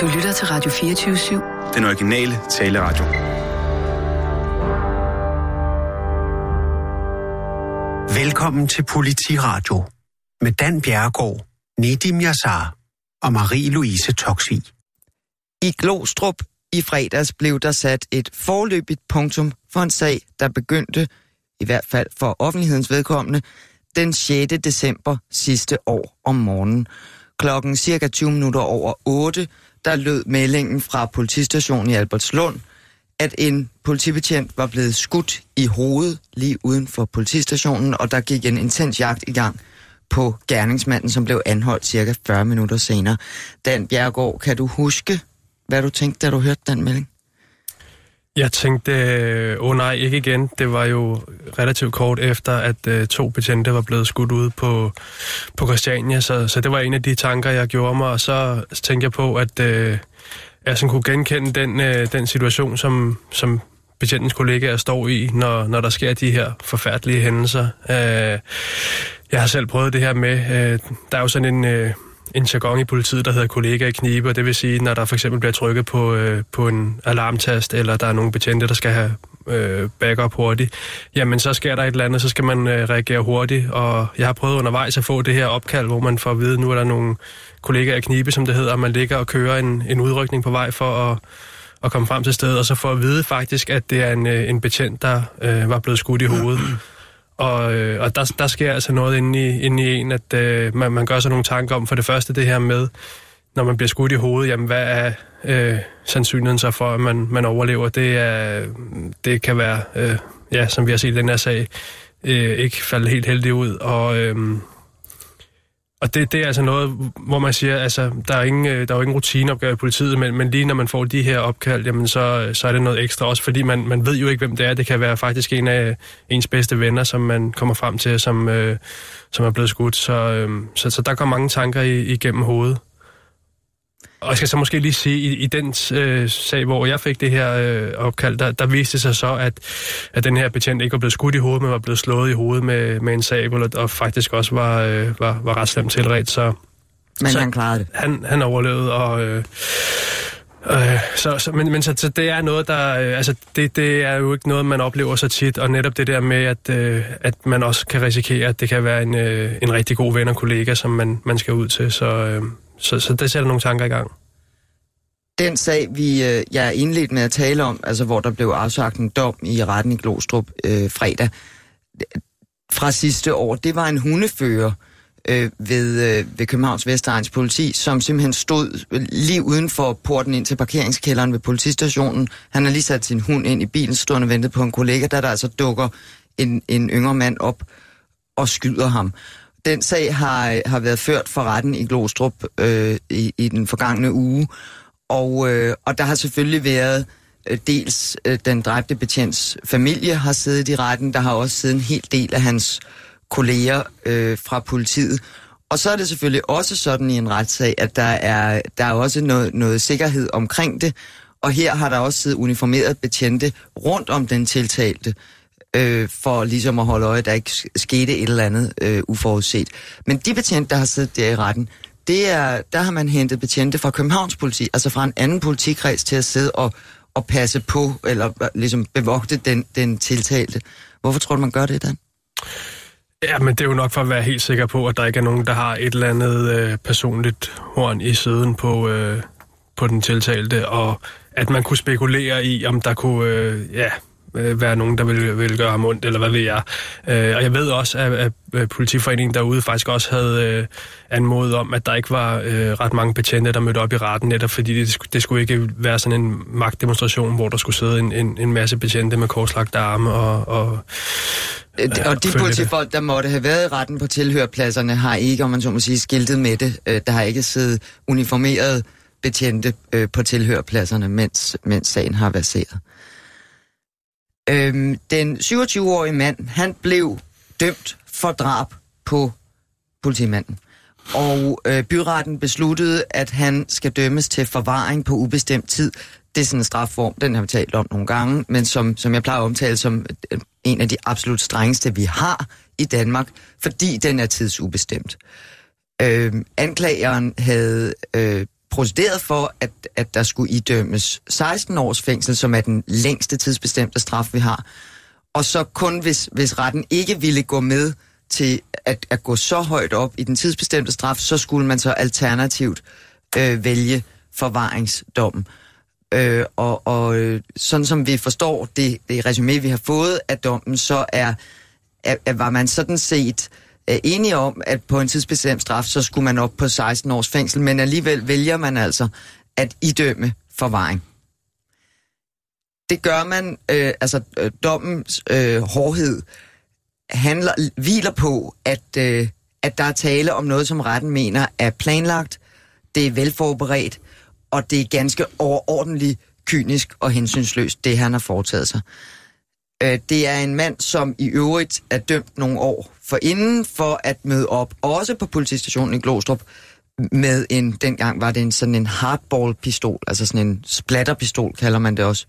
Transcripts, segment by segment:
Du lytter til Radio 24-7. Den originale taleradio. Velkommen til Politiradio med Dan Bjerregaard, Nedim Yassar og Marie-Louise Toksvig. I Glostrup i fredags blev der sat et forløbigt punktum for en sag, der begyndte, i hvert fald for offentlighedens vedkommende, den 6. december sidste år om morgenen. Klokken cirka 20 minutter over 8, der lød meldingen fra politistationen i Albertslund, at en politibetjent var blevet skudt i hovedet lige uden for politistationen, og der gik en intens jagt i gang på gerningsmanden, som blev anholdt cirka 40 minutter senere. Dan Bjergård, kan du huske, hvad du tænkte, da du hørte den melding? Jeg tænkte, øh, åh oh nej, ikke igen. Det var jo relativt kort efter, at øh, to betjente var blevet skudt ud på, på Christiania, så, så det var en af de tanker, jeg gjorde mig, og så tænkte jeg på, at øh, jeg sådan kunne genkende den, øh, den situation, som, som betjentens kollegaer står i, når, når der sker de her forfærdelige hændelser. Øh, jeg har selv prøvet det her med, øh, der er jo sådan en... Øh, en jargon i politiet, der hedder kollega i knibe, og det vil sige, når der for eksempel bliver trykket på, øh, på en alarmtast, eller der er nogle betjente, der skal have øh, backup hurtigt, jamen så sker der et eller andet, så skal man øh, reagere hurtigt, og jeg har prøvet undervejs at få det her opkald, hvor man får at vide, nu er der nogle kollegaer i knibe, som det hedder, og man ligger og kører en, en udrykning på vej for at, at komme frem til stedet, og så får at vide faktisk, at det er en, øh, en betjent, der øh, var blevet skudt i hovedet. Og, øh, og der, der sker altså noget inde i, inde i en, at øh, man, man gør sig nogle tanker om for det første det her med, når man bliver skudt i hovedet, jamen hvad er øh, sandsynligheden så for, at man, man overlever? Det, er, det kan være, øh, ja, som vi har set i den her sag, øh, ikke falde helt heldig ud. Og, øh, og det, det er altså noget, hvor man siger, altså, der er ingen, øh, der er jo ingen rutineopgave i politiet, men, men lige når man får de her opkald, jamen, så, øh, så er det noget ekstra, også fordi man, man ved jo ikke, hvem det er. Det kan være faktisk en af ens bedste venner, som man kommer frem til, som, øh, som er blevet skudt. Så, øh, så, så der kommer mange tanker i, igennem hovedet. Og jeg skal så måske lige sige, i, i den øh, sag, hvor jeg fik det her øh, opkald, der, der viste sig så, at, at den her betjent ikke var blevet skudt i hovedet, men var blevet slået i hovedet med, med en sabel, og, og faktisk også var, øh, var, var ret slemt tilret. Så, men så han klarede det. Han, han overlevede, og... Øh, Øh, så, så, men men så, så det er noget, der... Øh, altså, det, det er jo ikke noget, man oplever så tit, og netop det der med, at, øh, at man også kan risikere, at det kan være en, øh, en rigtig god ven og kollega, som man, man skal ud til. Så, øh, så, så det sætter nogle tanker i gang. Den sag, vi, øh, jeg er indledt med at tale om, altså hvor der blev afsagt en dom i retten i Glostrup øh, fredag fra sidste år, det var en hundefører øh, ved, øh, ved Københavns Vestegns politi, som simpelthen stod lige uden for porten ind til parkeringskælderen ved politistationen. Han har lige sat sin hund ind i bilen, stod og ventede på en kollega, da der altså dukker en, en yngre mand op og skyder ham. Den sag har, har været ført for retten i Glostrup øh, i, i den forgangne uge, og, øh, og der har selvfølgelig været øh, dels øh, den dræbte betjents familie har siddet i retten, der har også siddet en hel del af hans kolleger øh, fra politiet. Og så er det selvfølgelig også sådan i en retssag, at der er, der er også noget, noget sikkerhed omkring det, og her har der også siddet uniformerede betjente rundt om den tiltalte, øh, for ligesom at holde øje, at der ikke skete et eller andet øh, uforudset. Men de betjente, der har siddet der i retten, det er, der har man hentet betjente fra Københavns politi, altså fra en anden politikreds til at sidde og, og passe på, eller ligesom bevogte den, den tiltalte. Hvorfor tror du, man gør det, Dan? Ja, men det er jo nok for at være helt sikker på, at der ikke er nogen, der har et eller andet øh, personligt horn i siden på, øh, på den tiltalte, og at man kunne spekulere i, om der kunne, øh, ja, øh, være nogen, der vil, vil gøre ham ondt, eller hvad ved jeg. Øh, og jeg ved også, at, at politiforeningen derude faktisk også havde øh, anmodet om, at der ikke var øh, ret mange betjente, der mødte op i retten, netop fordi det, det skulle ikke være sådan en magtdemonstration, hvor der skulle sidde en, en, en masse betjente med korslagte arme og... og øh, og de politifolk, der måtte have været i retten på tilhørpladserne, har ikke, om man så må sige, skiltet med det. Øh, der har ikke siddet uniformeret betjente øh, på tilhørpladserne, mens, mens sagen har været Øhm, den 27-årige mand, han blev dømt for drab på politimanden. Og øh, byretten besluttede, at han skal dømmes til forvaring på ubestemt tid. Det er sådan en strafform, den har vi talt om nogle gange, men som, som jeg plejer at omtale som øh, en af de absolut strengeste, vi har i Danmark, fordi den er tidsubestemt. Øh, anklageren havde øh, procederet for, at, at der skulle idømmes 16 års fængsel, som er den længste tidsbestemte straf, vi har. Og så kun hvis, hvis retten ikke ville gå med til at, at gå så højt op i den tidsbestemte straf, så skulle man så alternativt øh, vælge forvaringsdommen. Øh, og og øh, sådan som vi forstår det, det resume, vi har fået af dommen, så er, er, er var man sådan set øh, enige om, at på en tidsbestemt straf, så skulle man op på 16 års fængsel, men alligevel vælger man altså at idømme forvaring. Det gør man, øh, altså øh, dommens øh, hårdhed handler, hviler på, at, øh, at der er tale om noget, som retten mener er planlagt, det er velforberedt, og det er ganske overordentligt kynisk og hensynsløst, det han har foretaget sig. Øh, det er en mand, som i øvrigt er dømt nogle år for inden for at møde op, også på politistationen i Glostrup, med en, dengang var det en sådan en hardball-pistol, altså sådan en splatterpistol, kalder man det også.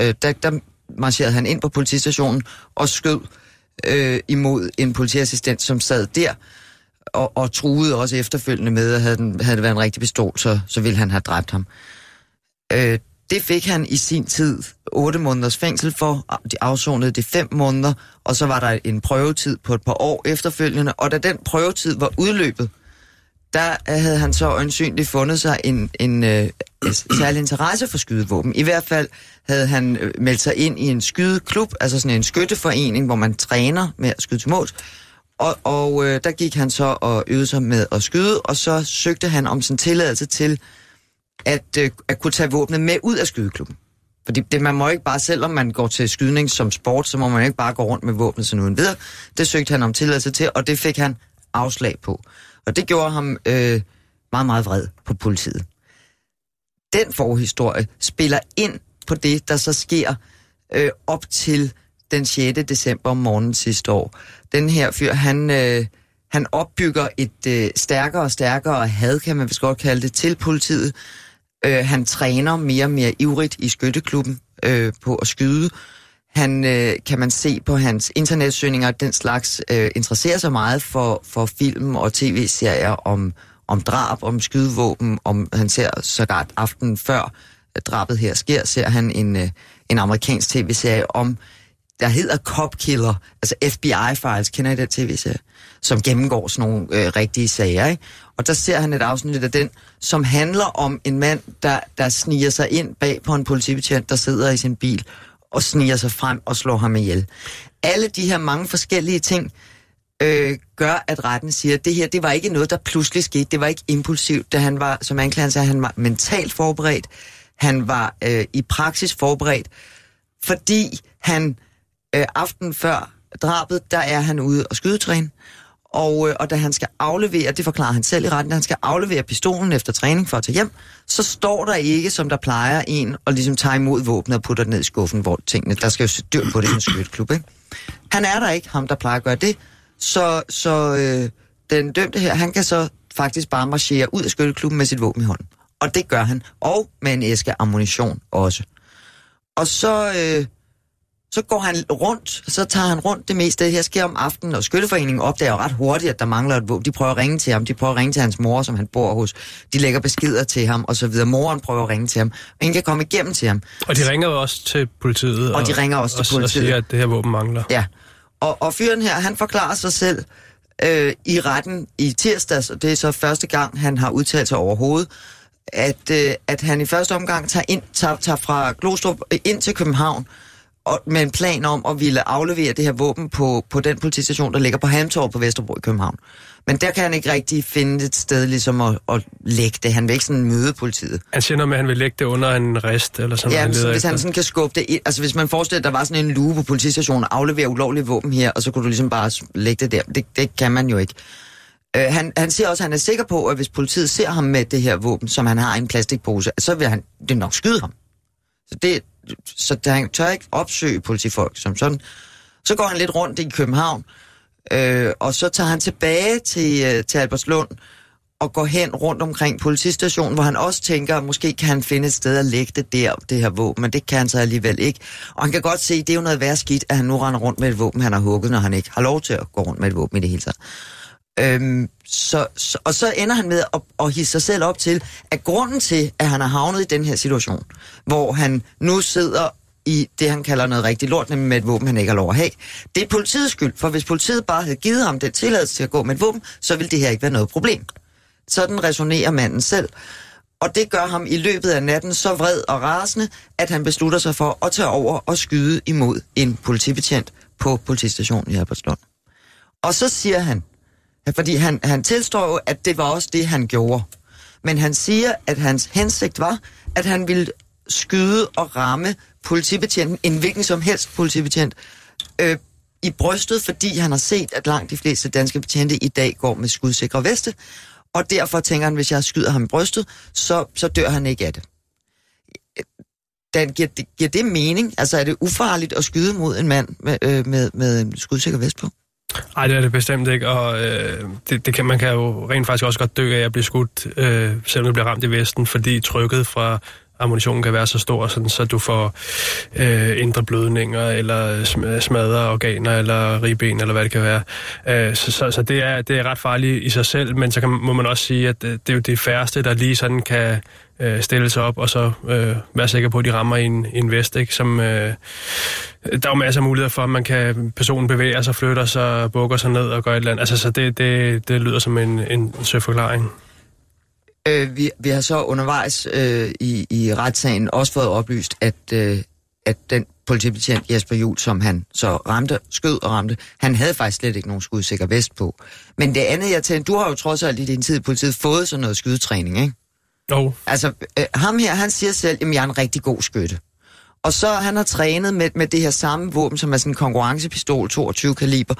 Øh, der, der marcherede han ind på politistationen og skød øh, imod en politiassistent, som sad der, og, og truede også efterfølgende med, at havde, den, havde det været en rigtig pistol, så, så ville han have dræbt ham. Øh, det fik han i sin tid 8 måneders fængsel for. De afsonede det 5 måneder, og så var der en prøvetid på et par år efterfølgende. Og da den prøvetid var udløbet, der øh, havde han så øjensynligt fundet sig en, en øh, særlig interesse for skydevåben. I hvert fald havde han øh, meldt sig ind i en skydeklub, altså sådan en skytteforening, hvor man træner med at skyde til måls. Og, og øh, der gik han så og øvede sig med at skyde, og så søgte han om sin tilladelse til at, øh, at kunne tage våbnet med ud af skydeklubben. Fordi det, man må ikke bare, selvom man går til skydning som sport, så må man ikke bare gå rundt med våbnet sådan uden videre. Det søgte han om tilladelse til, og det fik han afslag på. Og det gjorde ham øh, meget, meget vred på politiet. Den forhistorie spiller ind på det, der så sker øh, op til den 6. december om morgenen sidste år. Den her fyr, han, øh, han opbygger et øh, stærkere og stærkere had, kan man vist godt kalde det, til politiet. Øh, han træner mere og mere ivrigt i skytteklubben øh, på at skyde. Han, øh, kan man se på hans internetsøgninger, den slags, øh, interesserer sig meget for, for film og tv-serier om, om drab, om skydevåben, om han ser sågar aften før øh, drabet her sker, ser han en, øh, en amerikansk tv-serie om, der hedder Cop Killer, altså FBI-files, kender I den tv-serie? Som gennemgår sådan nogle øh, rigtige sager, ikke? Og der ser han et afsnit af den, som handler om en mand, der, der sniger sig ind bag på en politibetjent, der sidder i sin bil og sniger sig frem og slår ham ihjel. Alle de her mange forskellige ting øh, gør, at retten siger, at det her, det var ikke noget, der pludselig skete. Det var ikke impulsivt, da han var, som anklageren sagde, han var mentalt forberedt. Han var øh, i praksis forberedt, fordi han øh, aften før drabet, der er han ude og skydetræne. Og, øh, og da han skal aflevere, det forklarer han selv i retten, da han skal aflevere pistolen efter træning for at tage hjem, så står der ikke, som der plejer en, og ligesom tager imod våbnet og putter det ned i skuffen, hvor tingene, der skal jo se dyr på det i en skydeklub, ikke? Han er der ikke, ham der plejer at gøre det, så, så øh, den dømte her, han kan så faktisk bare marchere ud af skytteklubben med sit våben i hånden. Og det gør han, og med en æske ammunition også. Og så... Øh, så går han rundt, så tager han rundt det meste. Det her sker om aftenen, og Skytteforeningen opdager ret hurtigt, at der mangler et våben. De prøver at ringe til ham, de prøver at ringe til hans mor, som han bor hos. De lægger beskeder til ham, og så videre. Moren prøver at ringe til ham, og ingen kan komme igennem til ham. Og de ringer også til politiet. Og, og de ringer også og, til politiet. Og siger, at det her våben mangler. Ja, og, og fyren her, han forklarer sig selv øh, i retten i tirsdags, og det er så første gang, han har udtalt sig overhovedet, at, øh, at han i første omgang tager, ind, tager, tager fra Glostrup ind til København, og med en plan om at ville aflevere det her våben på, på den politistation, der ligger på Hamtorv på Vesterbro i København. Men der kan han ikke rigtig finde et sted ligesom at, at lægge det. Han vil ikke sådan møde politiet. Han siger noget med, at han vil lægge det under en rest, eller sådan noget. Ja, hvis efter. han sådan kan skubbe det ind. Altså hvis man forestiller, at der var sådan en luge på politistationen, aflevere ulovlige våben her, og så kunne du ligesom bare lægge det der. Det, det kan man jo ikke. Uh, han, han siger også, at han er sikker på, at hvis politiet ser ham med det her våben, som han har i en plastikpose, så vil han det nok skyde ham. Så det, så han tør ikke opsøge politifolk som sådan. Så går han lidt rundt i København, øh, og så tager han tilbage til, øh, til Albertslund og går hen rundt omkring politistationen, hvor han også tænker, at måske kan han finde et sted at lægge det der, det her våben, men det kan han så alligevel ikke. Og han kan godt se, at det er jo noget værre skidt, at han nu render rundt med et våben, han har hugget, når han ikke har lov til at gå rundt med et våben i det hele taget. Øhm, så, så, og så ender han med at, at hisse sig selv op til, at grunden til, at han har havnet i den her situation, hvor han nu sidder i det, han kalder noget rigtig lort, nemlig med et våben, han ikke har lov at have. Det er politiets skyld, for hvis politiet bare havde givet ham den tilladelse til at gå med et våben, så ville det her ikke være noget problem. Sådan resonerer manden selv. Og det gør ham i løbet af natten så vred og rasende, at han beslutter sig for at tage over og skyde imod en politibetjent på politistationen i Albertslund. Og så siger han, fordi han, han tilstår jo, at det var også det, han gjorde. Men han siger, at hans hensigt var, at han ville skyde og ramme politibetjenten, en hvilken som helst politibetjent, øh, i brystet, fordi han har set, at langt de fleste danske betjente i dag går med skudsikre veste, og derfor tænker han, hvis jeg skyder ham i brystet, så, så dør han ikke af det. Øh, Dan, giver, det, giver det mening? Altså er det ufarligt at skyde mod en mand med, øh, med, med en skudsikker vest på? Nej, det er det bestemt ikke, og øh, det, det kan, man kan jo rent faktisk også godt dø af at blive skudt, øh, selvom du bliver ramt i vesten, fordi trykket fra ammunitionen kan være så stor, sådan, så du får øh, indre blødninger, eller smadrer organer, eller ribben, eller hvad det kan være. Øh, så så, så det, er, det er ret farligt i sig selv, men så kan, må man også sige, at det, det er jo det færreste, der lige sådan kan øh, stille sig op, og så øh, være sikker på, at de rammer i en, en vest, ikke? Som, øh, der er jo masser af muligheder for, at man kan, personen bevæger sig, flytter sig, bukker sig ned og gør et eller andet. Altså, så det, det, det lyder som en, en søforklaring. Øh, vi, vi har så undervejs øh, i, i retssagen også fået oplyst, at, øh, at den politibetjent Jesper Juhl, som han så ramte, skød og ramte, han havde faktisk slet ikke nogen skudsikker vest på. Men det andet, jeg tænkte, du har jo trods alt i din tid i politiet fået sådan noget skydetræning, ikke? Dog. Altså, øh, ham her, han siger selv, at jeg er en rigtig god skytte. Og så han har trænet med, med det her samme våben, som er sådan en konkurrencepistol, 22 kaliber,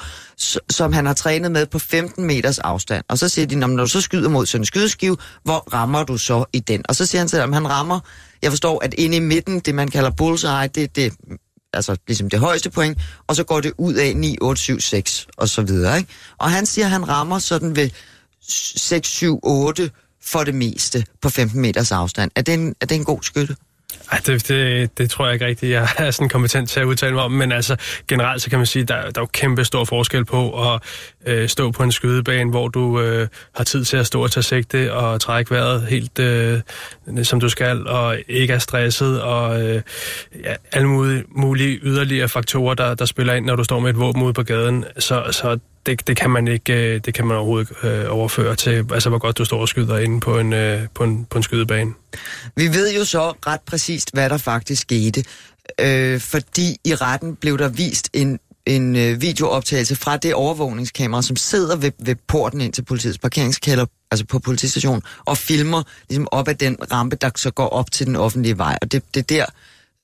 som han har trænet med på 15 meters afstand. Og så siger de, når du så skyder mod sådan en skydeskive, hvor rammer du så i den? Og så siger han selv, at han rammer, jeg forstår, at inde i midten, det man kalder bullseye, det, det altså ligesom det højeste point, og så går det ud af 9, 8, 7, 6 og så videre. Ikke? Og han siger, at han rammer sådan ved 6, 7, 8 for det meste på 15 meters afstand. Er det en, er det en god skytte? Ej, det, det, det tror jeg ikke rigtigt, jeg er sådan kompetent til at udtale mig om, men altså generelt så kan man sige, der, der er jo kæmpe stor forskel på at øh, stå på en skydebane, hvor du øh, har tid til at stå og tage sigte og trække vejret helt øh, som du skal, og ikke er stresset, og øh, ja, alle mulige, mulige yderligere faktorer, der, der spiller ind, når du står med et våben ude på gaden. Så, så det, det kan man ikke, øh, det kan man overhovedet ikke øh, overføre til, altså hvor godt du står og skyder inde på en, øh, på en, på en skydebane. Vi ved jo så ret præcist, hvad der faktisk skete, øh, fordi i retten blev der vist en en øh, videooptagelse fra det overvågningskamera, som sidder ved, ved porten ind til politiets parkeringskælder, altså på politistationen, og filmer ligesom op ad den rampe, der så går op til den offentlige vej. Og det, det er der,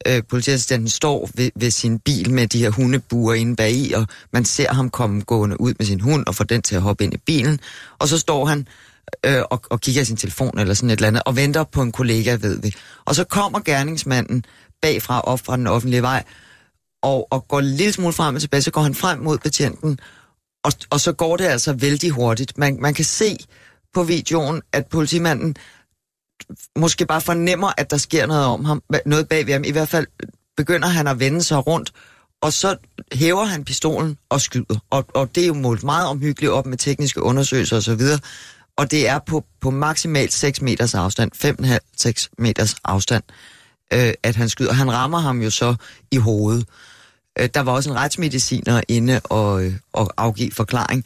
øh, politiassistenten står ved, ved sin bil med de her hundebuer inde bagi, og man ser ham komme gående ud med sin hund og få den til at hoppe ind i bilen. Og så står han øh, og, og kigger i sin telefon eller sådan et eller andet, og venter på en kollega, ved vi. Og så kommer gerningsmanden bagfra op fra den offentlige vej, og, og går en lille smule frem og tilbage, så går han frem mod betjenten, og, og så går det altså vældig hurtigt. Man, man kan se på videoen, at politimanden måske bare fornemmer, at der sker noget om ham, noget bag ved ham. I hvert fald begynder han at vende sig rundt, og så hæver han pistolen og skyder. Og, og det er jo målt meget omhyggeligt op med tekniske undersøgelser osv., og det er på, på maksimalt 6 meters afstand, 5,5-6 meters afstand, øh, at han skyder. Han rammer ham jo så i hovedet. Øh, der var også en retsmediciner inde og, øh, og afgive forklaring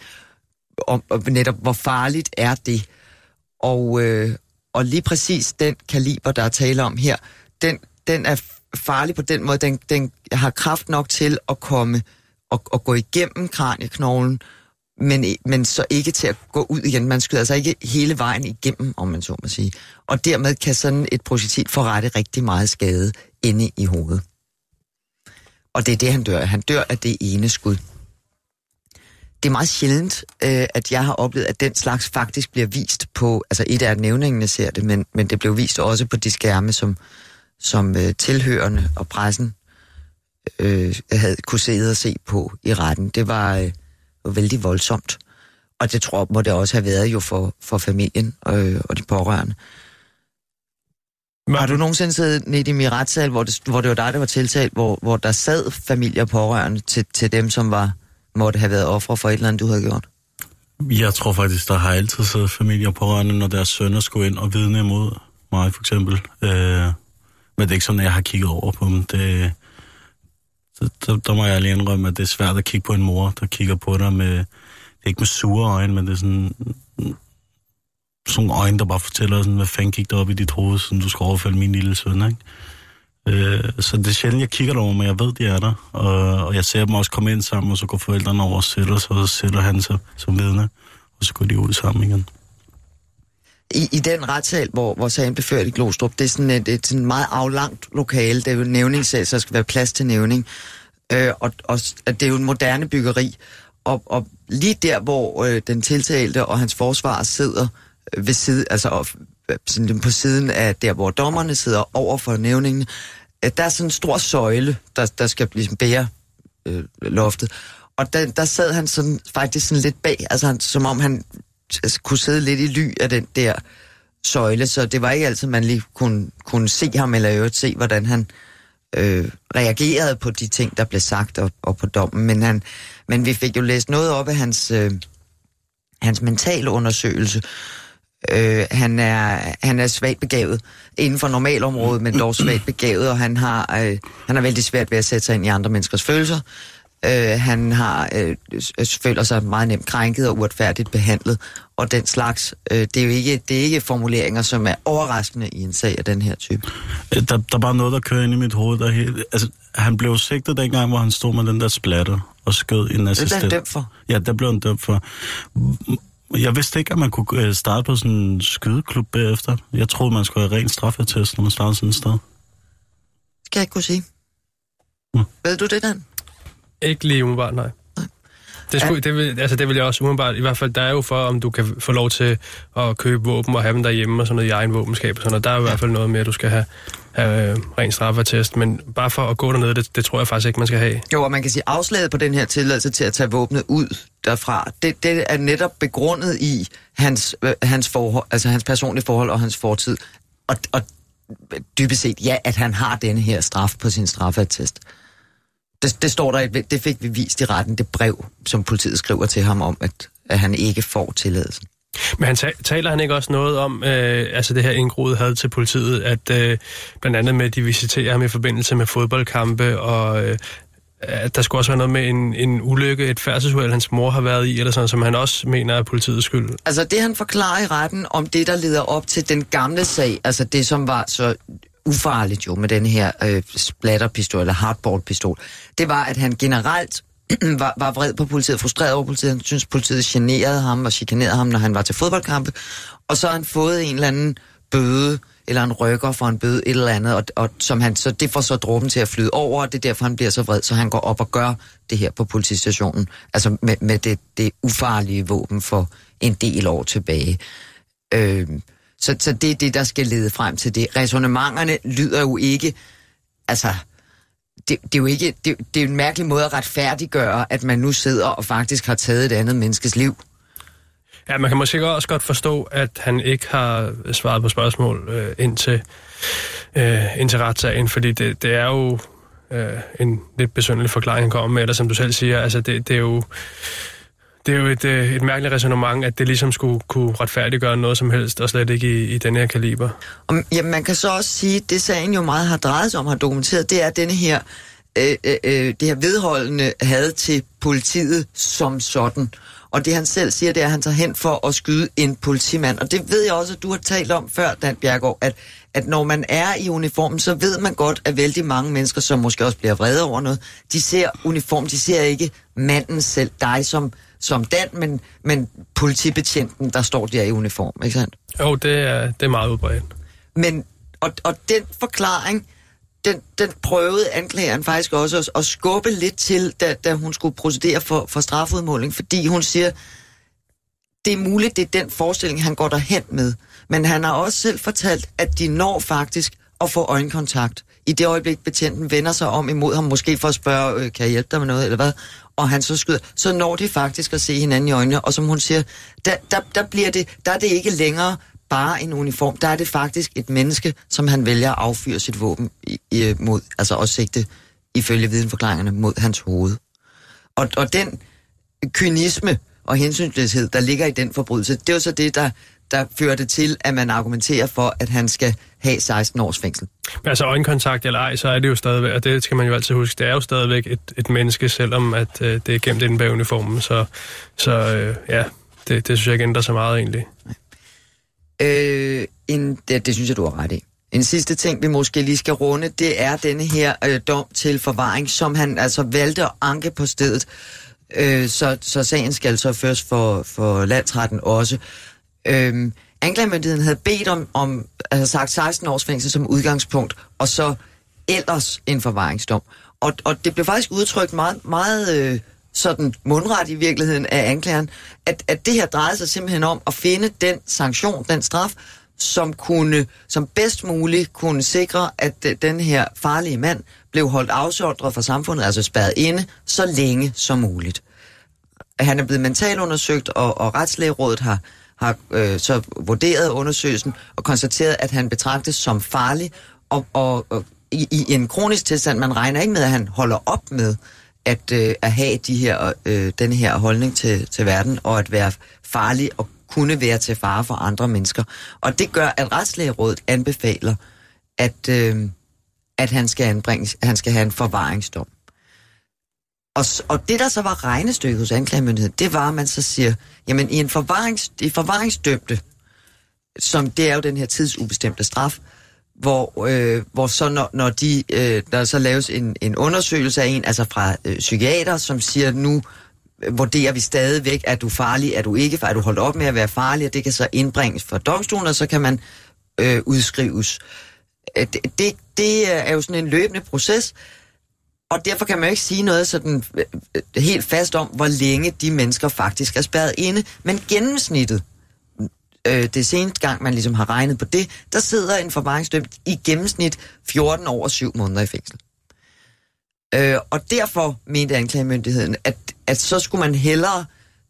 om, om netop, hvor farligt er det. Og, øh, og lige præcis den kaliber, der er tale om her, den, den er farlig på den måde, den, den har kraft nok til at komme og, og gå igennem kranieknoglen, men, men så ikke til at gå ud igen. Man skyder altså ikke hele vejen igennem, om man så må sige. Og dermed kan sådan et projektil forrette rigtig meget skade inde i hovedet. Og det er det, han dør. Han dør af det ene skud. Det er meget sjældent, øh, at jeg har oplevet, at den slags faktisk bliver vist på, altså et af nævningene ser det, men, men det blev vist også på de skærme, som, som øh, tilhørende og pressen øh, havde kunne sidde og se på i retten. Det var, øh, var vældig voldsomt. Og det tror må det også have været jo for, for familien øh, og de pårørende. Men... Har du nogensinde siddet nede i min retssal, hvor det, hvor det var dig, der var tiltalt, hvor, hvor der sad familier pårørende til, til dem, som var måtte have været ofre for et eller andet, du havde gjort? Jeg tror faktisk, der har altid siddet familier på rørende, når deres sønner skulle ind og vidne imod mig, for eksempel. Øh, men det er ikke sådan, at jeg har kigget over på dem. Det, der, der må jeg lige indrømme, at det er svært at kigge på en mor, der kigger på dig med, det er ikke med sure øjne, men det er sådan, sådan øjne, der bare fortæller, sådan, hvad fanden gik der op i dit hoved, sådan du skal overfalde min lille søn, ikke? Øh, så det er sjældent, jeg kigger derover, men jeg ved, de er der. Og, og jeg ser dem også komme ind sammen, og så går forældrene over og sætter sig, og så sætter han sig som vidne, og så går de ud sammen igen. I, i den retssal, hvor, hvor sagen blev ført i Glostrup, det er sådan et, et sådan meget aflangt lokale. Det er jo en nævningssal, så der skal være plads til nævning. Øh, og, og det er jo en moderne byggeri. Og, og lige der, hvor øh, den tiltalte og hans forsvar sidder øh, ved side, altså Øh, sådan på siden af der, hvor dommerne sidder over for nævningen, at der er sådan en stor søjle, der, der skal ligesom bære øh, loftet. Og der, der sad han sådan, faktisk sådan lidt bag, altså han, som om han altså, kunne sidde lidt i ly af den der søjle, så det var ikke altid, man lige kunne, kunne se ham, eller øvrigt se, hvordan han øh, reagerede på de ting, der blev sagt, og, og på dommen. Men, han, men vi fik jo læst noget op af hans, øh, hans mentale undersøgelse. Øh, han, er, han er svagt begavet inden for normalområdet, men dog svagt begavet, og han har, øh, han har vældig svært ved at sætte sig ind i andre menneskers følelser. Øh, han har øh, føler sig meget nemt krænket og uretfærdigt behandlet, og den slags. Øh, det, er jo ikke, det er ikke formuleringer, som er overraskende i en sag af den her type. Øh, der, der er bare noget, der kører ind i mit hoved. Der helt, altså, han blev sigtet dengang, hvor han stod med den der splatter og skød en assistent. Det blev han dømt for? Ja, der blev han dømt for. Jeg vidste ikke, at man kunne øh, starte på sådan en skydeklub bagefter. Jeg troede, man skulle have ren straffetest, når man startede sådan et sted. Skal jeg ikke kunne sige. Hmm. Ved du det, Dan? Ikke lige umiddelbart, nej. Det, skulle, det, vil, altså det vil jeg også umiddelbart, i hvert fald, der er jo for, om du kan få lov til at købe våben og have dem derhjemme og sådan noget i egen våbenskab og sådan noget. Der er jo i hvert fald noget mere, du skal have, have øh, ren straffetest, men bare for at gå dernede, det, det tror jeg faktisk ikke, man skal have. Jo, og man kan sige, afslaget på den her tilladelse til at tage våbnet ud derfra, det, det er netop begrundet i hans, øh, hans, forhold, altså hans personlige forhold og hans fortid. Og, og dybest set, ja, at han har denne her straf på sin straffetest. Det, det står der, det fik vi vist i retten, det brev, som politiet skriver til ham om, at, at han ikke får tilladelsen. Men han taler han ikke også noget om, øh, altså det her indgroede had til politiet, at øh, blandt andet med, at de visiterer ham i forbindelse med fodboldkampe, og øh, at der skulle også være noget med en, en ulykke, et færdselsuheld, hans mor har været i, eller sådan, som han også mener er politiets skyld. Altså det, han forklarer i retten om det, der leder op til den gamle sag, altså det, som var så ufarligt jo med den her øh, splatterpistol, eller hardballpistol, det var, at han generelt var, var vred på politiet, frustreret over politiet. Han synes, politiet generede ham og chikanerede ham, når han var til fodboldkampe. Og så har han fået en eller anden bøde, eller en rykker for en bøde, et eller andet, og, og som han, så det får så dråben til at flyde over, og det er derfor, han bliver så vred, så han går op og gør det her på politistationen, altså med, med det, det ufarlige våben for en del år tilbage. Øh, så, så det er det, der skal lede frem til det. Resonementerne lyder jo ikke, altså, det, det er jo ikke, det, det er en mærkelig måde at retfærdiggøre, at man nu sidder og faktisk har taget et andet menneskes liv. Ja, man kan måske også godt forstå, at han ikke har svaret på spørgsmål øh, indtil, øh, indtil retssagen, fordi det, det er jo øh, en lidt besøndelig forklaring, han kommer med, eller som du selv siger, altså det, det er jo det er jo et, øh, et mærkeligt resonemang, at det ligesom skulle kunne retfærdiggøre noget som helst, og slet ikke i, i den her kaliber. Om, jamen, man kan så også sige, at det sagen jo meget har drejet sig om, har dokumenteret, det er denne her, øh, øh, øh, det her vedholdende had til politiet som sådan. Og det han selv siger, det er, at han tager hen for at skyde en politimand. Og det ved jeg også, at du har talt om før, Dan Bjergård, at, at når man er i uniformen, så ved man godt, at vældig mange mennesker, som måske også bliver vrede over noget, de ser uniform, de ser ikke manden selv, dig som som den, men, men politibetjenten, der står der i uniform, ikke sandt? Jo, det er, det er meget udbredt. Men, og, og den forklaring, den, den prøvede anklageren faktisk også at, at skubbe lidt til, da, da hun skulle procedere for, for strafudmåling, fordi hun siger, det er muligt, det er den forestilling, han går derhen med. Men han har også selv fortalt, at de når faktisk at få øjenkontakt. I det øjeblik, betjenten vender sig om imod ham, måske for at spørge, øh, kan jeg hjælpe dig med noget, eller hvad? Og han så skyder, så når de faktisk at se hinanden i øjnene, og som hun siger, der, der, der, bliver det, der er det ikke længere bare en uniform, der er det faktisk et menneske, som han vælger at affyre sit våben i, i, mod, altså også sigte ifølge videnforklaringerne mod hans hoved. Og, og den kynisme og hensynsløshed, der ligger i den forbrydelse, det er jo så det, der, der førte til, at man argumenterer for, at han skal have 16 års fængsel. Men altså øjenkontakt eller ej, så er det jo stadigvæk, og det skal man jo altid huske, det er jo stadigvæk et, et menneske, selvom at øh, det er gemt inden bag uniformen. Så, så øh, ja, det, det synes jeg ikke ændrer så meget egentlig. Øh, en, det, det synes jeg, du har ret i. En sidste ting, vi måske lige skal runde, det er denne her øh, dom til forvaring, som han altså valgte at anke på stedet. Øh, så, så sagen skal så først for, for landsretten også. Øhm, anklagemyndigheden havde bedt om, om altså sagt 16 års fængsel som udgangspunkt, og så ellers en forvaringsdom. Og, og det blev faktisk udtrykt meget, meget øh, sådan mundret i virkeligheden af anklageren, at, at det her drejede sig simpelthen om at finde den sanktion, den straf, som kunne, som bedst muligt kunne sikre, at øh, den her farlige mand blev holdt afsondret fra samfundet, altså spærret inde, så længe som muligt. Han er blevet mentalundersøgt, og, og Retslægerådet har, har øh, så vurderet undersøgelsen og konstateret, at han betragtes som farlig, og, og, og i, i en kronisk tilstand, man regner ikke med, at han holder op med at, øh, at have de her, øh, den her holdning til, til verden, og at være farlig og kunne være til fare for andre mennesker. Og det gør, at Retslægerådet anbefaler, at, øh, at han, skal anbringes, han skal have en forvaringsdom. Og, og det, der så var regnestykket hos anklagemyndigheden, det var, at man så siger, jamen i en forvarings, i forvaringsdømte, som det er jo den her tidsubestemte straf, hvor, øh, hvor så når, når de, øh, der så laves en, en undersøgelse af en, altså fra øh, psykiater, som siger, nu vurderer vi stadigvæk, er du farlig, er du ikke farlig, er du holdt op med at være farlig, og det kan så indbringes for domstolen, og så kan man øh, udskrives. Øh, det, det, det er jo sådan en løbende proces, og derfor kan man jo ikke sige noget sådan øh, øh, helt fast om, hvor længe de mennesker faktisk er spærret inde. Men gennemsnittet, øh, det seneste gang, man ligesom har regnet på det, der sidder en forvaringsdømt i gennemsnit 14 over 7 måneder i fængsel. Øh, og derfor mente anklagemyndigheden, at, at så skulle man hellere,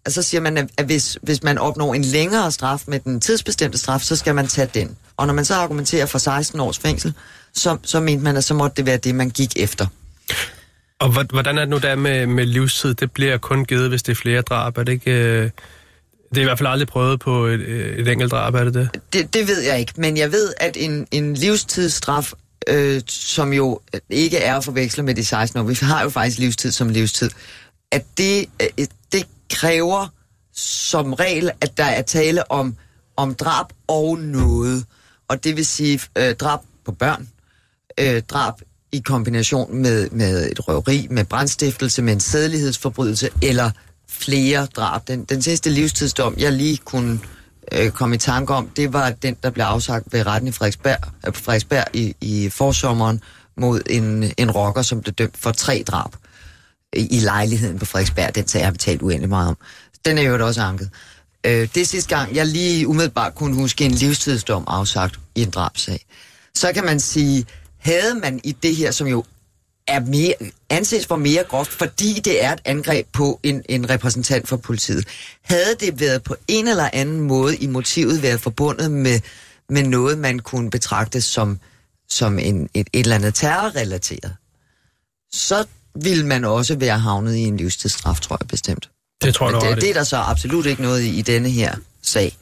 altså siger man, at hvis, hvis man opnår en længere straf med den tidsbestemte straf, så skal man tage den. Og når man så argumenterer for 16 års fængsel, så, så mente man, at så måtte det være det, man gik efter. Og hvordan er det nu der med, med livstid? Det bliver kun givet, hvis det er flere drab. Er det ikke... Øh, det er i hvert fald aldrig prøvet på et, øh, et enkelt drab, er det det? det? Det ved jeg ikke, men jeg ved, at en, en livstidsstraf øh, som jo ikke er at forveksle med de 16 år. Vi har jo faktisk livstid som livstid. At det, øh, det kræver som regel, at der er tale om, om drab og noget. Og det vil sige øh, drab på børn, øh, drab i kombination med, med et røveri, med brandstiftelse, med en sædelighedsforbrydelse, eller flere drab. Den, den sidste livstidsdom, jeg lige kunne øh, komme i tanke om, det var den, der blev afsagt ved retten i Frederiksberg, øh, Frederiksberg i, i forsommeren mod en, en rocker, som blev dømt for tre drab i, i lejligheden på Frederiksberg. Den sag har vi talt uendelig meget om. Den er jo også anket. Øh, det er sidste gang, jeg lige umiddelbart kunne huske en livstidsdom afsagt i en drabsag. Så kan man sige, havde man i det her, som jo er mere, anses for mere groft, fordi det er et angreb på en, en repræsentant for politiet. Havde det været på en eller anden måde i motivet været forbundet med, med noget, man kunne betragte som, som en, et, et eller andet terrorrelateret, så vil man også være havnet i en livstidsstraf, tror jeg bestemt. Det tror jeg det, det er der så absolut ikke noget i, i denne her sag.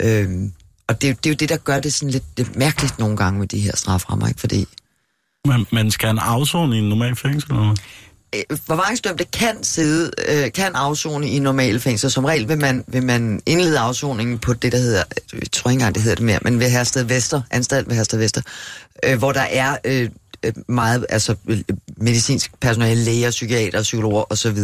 Øhm, og det, det er jo det, der gør det sådan lidt det mærkeligt nogle gange med de her straframmer, ikke? Fordi men, men skal han afzone i en normal fængsel? Eller? Øh, forvaringsdømte kan sidde, øh, kan afzone i normale fængsler. Som regel vil man, vil man indlede afsoningen på det, der hedder, jeg tror ikke engang, det hedder det mere, men ved Hersted Vester, anstalt ved Hersted Vester, øh, hvor der er øh, øh meget, altså medicinsk personale, læger, psykiater, psykologer osv.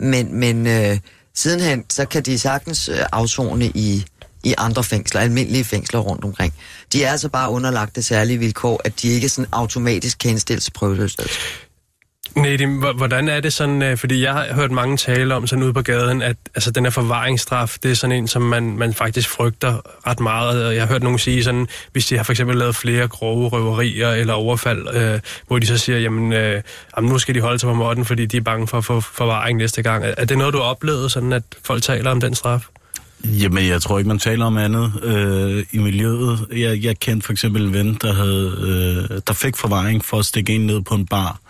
Men, men øh, sidenhen, så kan de sagtens øh, afzone i i andre fængsler, almindelige fængsler rundt omkring. De er altså bare underlagt det særlige vilkår, at de ikke sådan automatisk kan indstilles til prøveløsladelse. Nedim, hvordan er det sådan, øh, fordi jeg har hørt mange tale om sådan ude på gaden, at altså, den her forvaringsstraf, det er sådan en, som man, man faktisk frygter ret meget. Jeg har hørt nogen sige sådan, hvis de har for eksempel lavet flere grove røverier eller overfald, øh, hvor de så siger, jamen, øh, jamen nu skal de holde sig på måtten, fordi de er bange for at få forvaring næste gang. Er det noget, du har oplevet, sådan at folk taler om den straf? Jamen, jeg tror ikke, man taler om andet øh, i miljøet. Jeg, jeg kendte for eksempel en ven, der, havde, øh, der fik forvaring for at stikke en ned på en bar.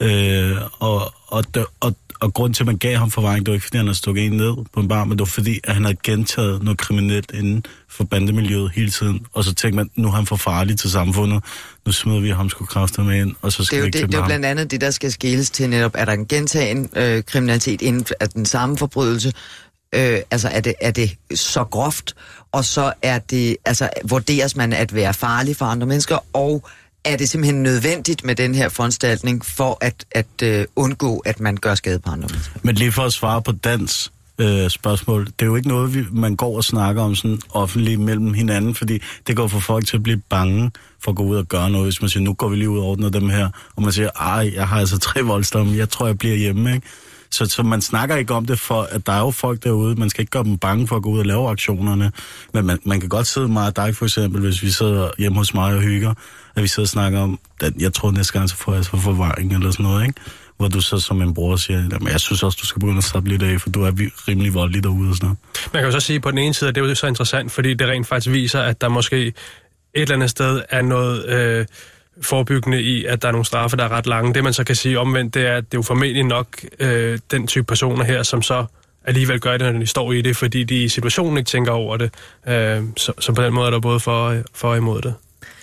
Øh, og, og, og, og grund til, at man gav ham forvaring, det var ikke, fordi han havde stukket en ned på en bar, men det var fordi, at han havde gentaget noget kriminelt inden for bandemiljøet hele tiden. Og så tænkte man, nu er han for farlig til samfundet. Nu smider vi ham sgu kræfter med ind, og så skal det er jo, ikke det, det er jo blandt andet det, der skal skæles til netop. Er der en gentagen øh, kriminalitet inden for den samme forbrydelse? Øh, altså er det, er det så groft? Og så er det, altså vurderes man at være farlig for andre mennesker, og er det simpelthen nødvendigt med den her foranstaltning for at, at øh, undgå, at man gør skade på andre mennesker? Men lige for at svare på dans øh, spørgsmål, det er jo ikke noget, vi, man går og snakker om sådan offentligt mellem hinanden, fordi det går for folk til at blive bange for at gå ud og gøre noget. Hvis man siger, nu går vi lige ud og ordner dem her, og man siger, ej, jeg har altså tre voldstomme, jeg tror, jeg bliver hjemme, ikke? Så, så man snakker ikke om det, for at der er jo folk derude, man skal ikke gøre dem bange for at gå ud og lave aktionerne, men man, man kan godt sidde meget dig for eksempel, hvis vi sidder hjemme hos mig og hygger, at vi sidder og snakker om, at jeg tror næste gang, så får jeg så forvaring eller sådan noget, ikke? Hvor du så som en bror siger, at jeg synes også, du skal begynde at slappe lidt af, for du er rimelig voldelig derude og sådan noget. Man kan jo så sige, at på den ene side, at det er jo så interessant, fordi det rent faktisk viser, at der måske et eller andet sted er noget øh, forebyggende i, at der er nogle straffe, der er ret lange. Det man så kan sige omvendt, det er, at det er jo formentlig nok øh, den type personer her, som så alligevel gør det, når de står i det, fordi de i situationen ikke tænker over det. Øh, så, så på den måde er der både for, for og imod det.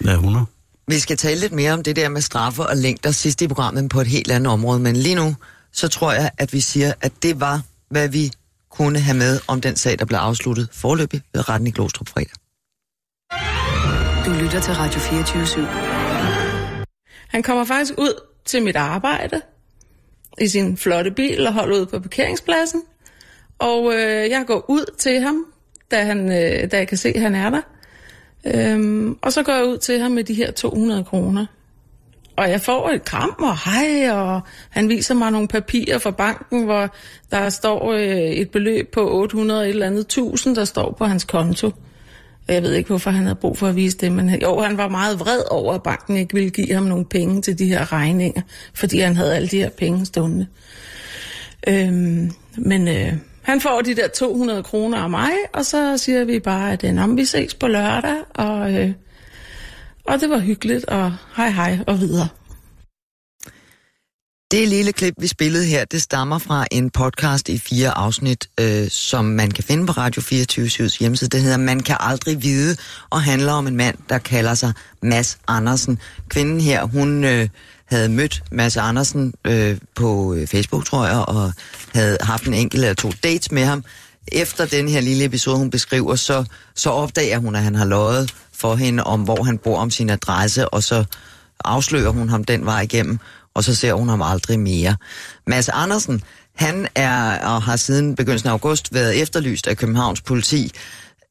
Ja, 100. Vi skal tale lidt mere om det der med straffe og længder sidst i programmet på et helt andet område, men lige nu, så tror jeg, at vi siger, at det var, hvad vi kunne have med om den sag, der blev afsluttet forløbig ved retten i Glostrup fredag. Du lytter til Radio 24 /7. Han kommer faktisk ud til mit arbejde i sin flotte bil og holder ud på parkeringspladsen. Og øh, jeg går ud til ham, da, han, øh, da jeg kan se, at han er der. Øhm, og så går jeg ud til ham med de her 200 kroner. Og jeg får et kram og hej, og han viser mig nogle papirer fra banken, hvor der står øh, et beløb på 800 et eller andet tusind, der står på hans konto. Jeg ved ikke, hvorfor han havde brug for at vise det, men jo, han var meget vred over, at banken ikke ville give ham nogle penge til de her regninger, fordi han havde alle de her penge stående. Øhm, men øh, han får de der 200 kroner af mig, og så siger vi bare, at øh, vi ses på lørdag, og, øh, og det var hyggeligt, og hej hej og videre. Det lille klip, vi spillede her, det stammer fra en podcast i fire afsnit, øh, som man kan finde på Radio 24 hjemmeside. Det hedder Man kan aldrig vide, og handler om en mand, der kalder sig Mads Andersen. Kvinden her, hun øh, havde mødt Mads Andersen øh, på øh, Facebook, tror jeg, og havde haft en enkelt eller to dates med ham. Efter den her lille episode, hun beskriver, så, så opdager hun, at han har løjet for hende om, hvor han bor, om sin adresse, og så afslører hun ham den vej igennem, og så ser hun ham aldrig mere. Mads Andersen, han er og har siden begyndelsen af august været efterlyst af Københavns politi.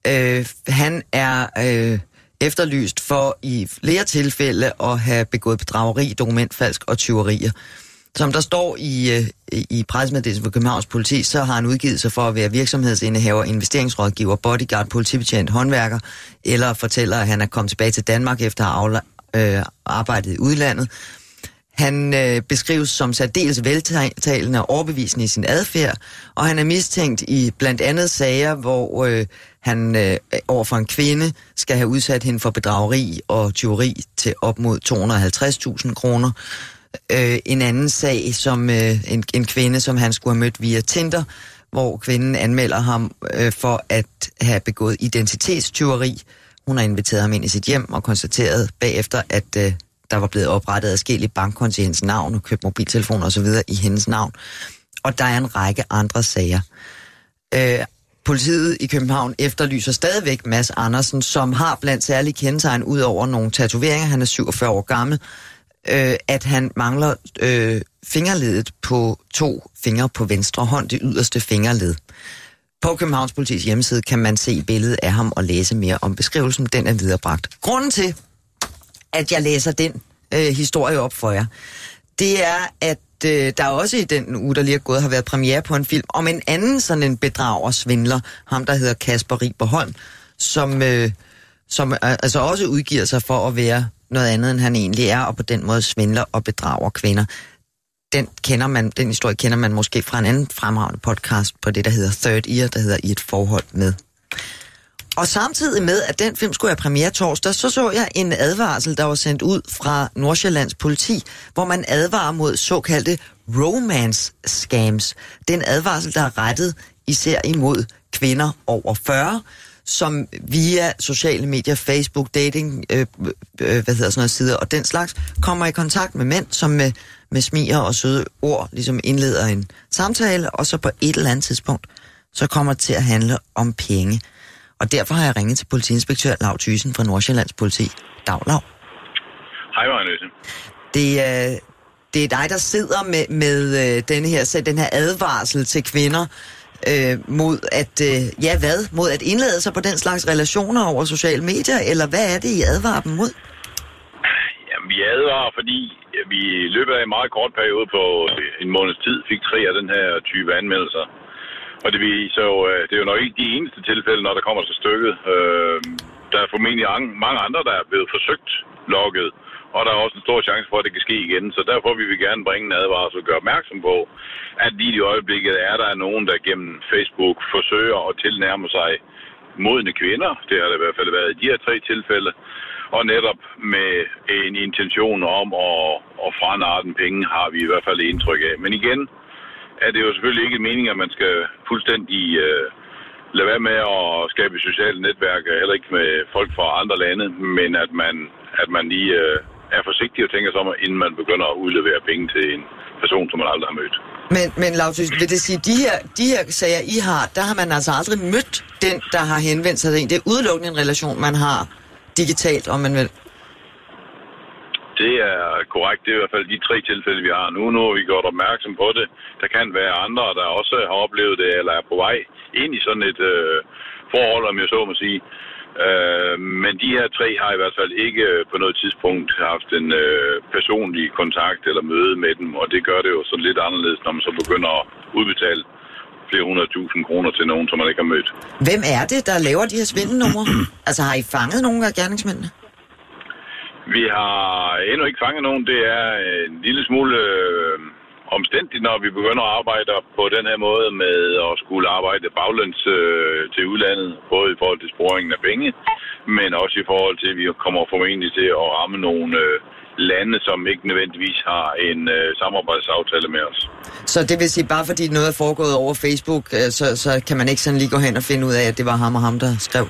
Øh, han er øh, efterlyst for i flere tilfælde at have begået bedrageri, dokumentfalsk og tyverier. Som der står i, øh, i pressemeddelelsen for Københavns politi, så har han udgivet sig for at være virksomhedsindehaver, investeringsrådgiver, bodyguard, politibetjent, håndværker, eller fortæller, at han er kommet tilbage til Danmark efter at have øh, arbejdet i udlandet. Han øh, beskrives som særdeles veltalende og overbevisende i sin adfærd, og han er mistænkt i blandt andet sager, hvor øh, han øh, overfor en kvinde skal have udsat hende for bedrageri og tyveri til op mod 250.000 kroner. Øh, en anden sag, som øh, en, en kvinde, som han skulle have mødt via Tinder, hvor kvinden anmelder ham øh, for at have begået identitetstyveri. Hun har inviteret ham ind i sit hjem og konstateret bagefter, at øh, der var blevet oprettet adskillige bankkonti i hendes navn og købt mobiltelefoner osv. i hendes navn. Og der er en række andre sager. Øh, politiet i København efterlyser stadigvæk Mads Andersen, som har blandt særlige kendetegn ud over nogle tatoveringer. Han er 47 år gammel. Øh, at han mangler øh, fingerledet på to fingre på venstre hånd, det yderste fingerled. På Københavns Politis hjemmeside kan man se billedet af ham og læse mere om beskrivelsen. Den er viderebragt. Grunden til, at jeg læser den øh, historie op for jer, det er, at øh, der også i den uge, der lige er gået, har været premiere på en film om en anden sådan en bedrager svindler, ham der hedder Kasper Riberholm, som, øh, som øh, altså også udgiver sig for at være noget andet, end han egentlig er, og på den måde svindler og bedrager kvinder. Den, kender man, den historie kender man måske fra en anden fremragende podcast på det, der hedder Third Ear, der hedder I et forhold med. Og samtidig med, at den film skulle have premiere torsdag, så så jeg en advarsel, der var sendt ud fra Nordsjællands politi, hvor man advarer mod såkaldte romance scams. Den advarsel, der er rettet især imod kvinder over 40, som via sociale medier, Facebook, dating, øh, øh, øh, hvad hedder sådan noget sider og den slags, kommer i kontakt med mænd, som med, med smiger og søde ord ligesom indleder en samtale, og så på et eller andet tidspunkt, så kommer det til at handle om penge. Og derfor har jeg ringet til politiinspektør Lav Thysen fra Nordsjællands politi. Dag, Lav. Hej, Magnus. Det, er, det er dig, der sidder med, med øh, denne her, så den her advarsel til kvinder øh, mod at, øh, ja hvad, mod at indlade sig på den slags relationer over sociale medier, eller hvad er det, I advarer dem mod? Jamen, vi advarer, fordi vi i løbet af en meget kort periode på en måneds tid fik tre af den her type anmeldelser. Og det viser jo, øh, det er jo nok ikke de eneste tilfælde, når der kommer til stykket. Øh, der er formentlig mange andre, der er blevet forsøgt lukket, og der er også en stor chance for, at det kan ske igen. Så derfor vil vi gerne bringe en advarsel og gøre opmærksom på, at lige i øjeblikket er der nogen, der gennem Facebook forsøger at tilnærme sig modne kvinder. Det har det i hvert fald været i de her tre tilfælde. Og netop med en intention om at, at franarde den penge, har vi i hvert fald indtryk af. Men igen, er det jo selvfølgelig ikke meningen, at man skal fuldstændig øh, lade være med at skabe sociale netværk, øh, heller ikke med folk fra andre lande, men at man, at man lige øh, er forsigtig og tænker sig om, inden man begynder at udlevere penge til en person, som man aldrig har mødt. Men, men Lautus, vil det sige, de her, de her sager, I har, der har man altså aldrig mødt den, der har henvendt sig til en. Det er udelukkende en relation, man har digitalt, om man vil. Det er korrekt. Det er i hvert fald de tre tilfælde, vi har nu. Nu har vi gjort opmærksom på det. Der kan være andre, der også har oplevet det, eller er på vej ind i sådan et øh, forhold, om jeg så må sige. Øh, men de her tre har i hvert fald ikke på noget tidspunkt haft en øh, personlig kontakt eller møde med dem, og det gør det jo sådan lidt anderledes, når man så begynder at udbetale flere hundrede tusind kroner til nogen, som man ikke har mødt. Hvem er det, der laver de her svindelnumre? altså har I fanget nogle af gerningsmændene? Vi har endnu ikke fanget nogen. Det er en lille smule øh, omstændigt, når vi begynder at arbejde på den her måde med at skulle arbejde baglæns øh, til udlandet, både i forhold til sporingen af penge, men også i forhold til, at vi kommer formentlig til at ramme nogle øh, lande, som ikke nødvendigvis har en øh, samarbejdsaftale med os. Så det vil sige, bare fordi noget er foregået over Facebook, øh, så, så kan man ikke sådan lige gå hen og finde ud af, at det var ham og ham, der skrev?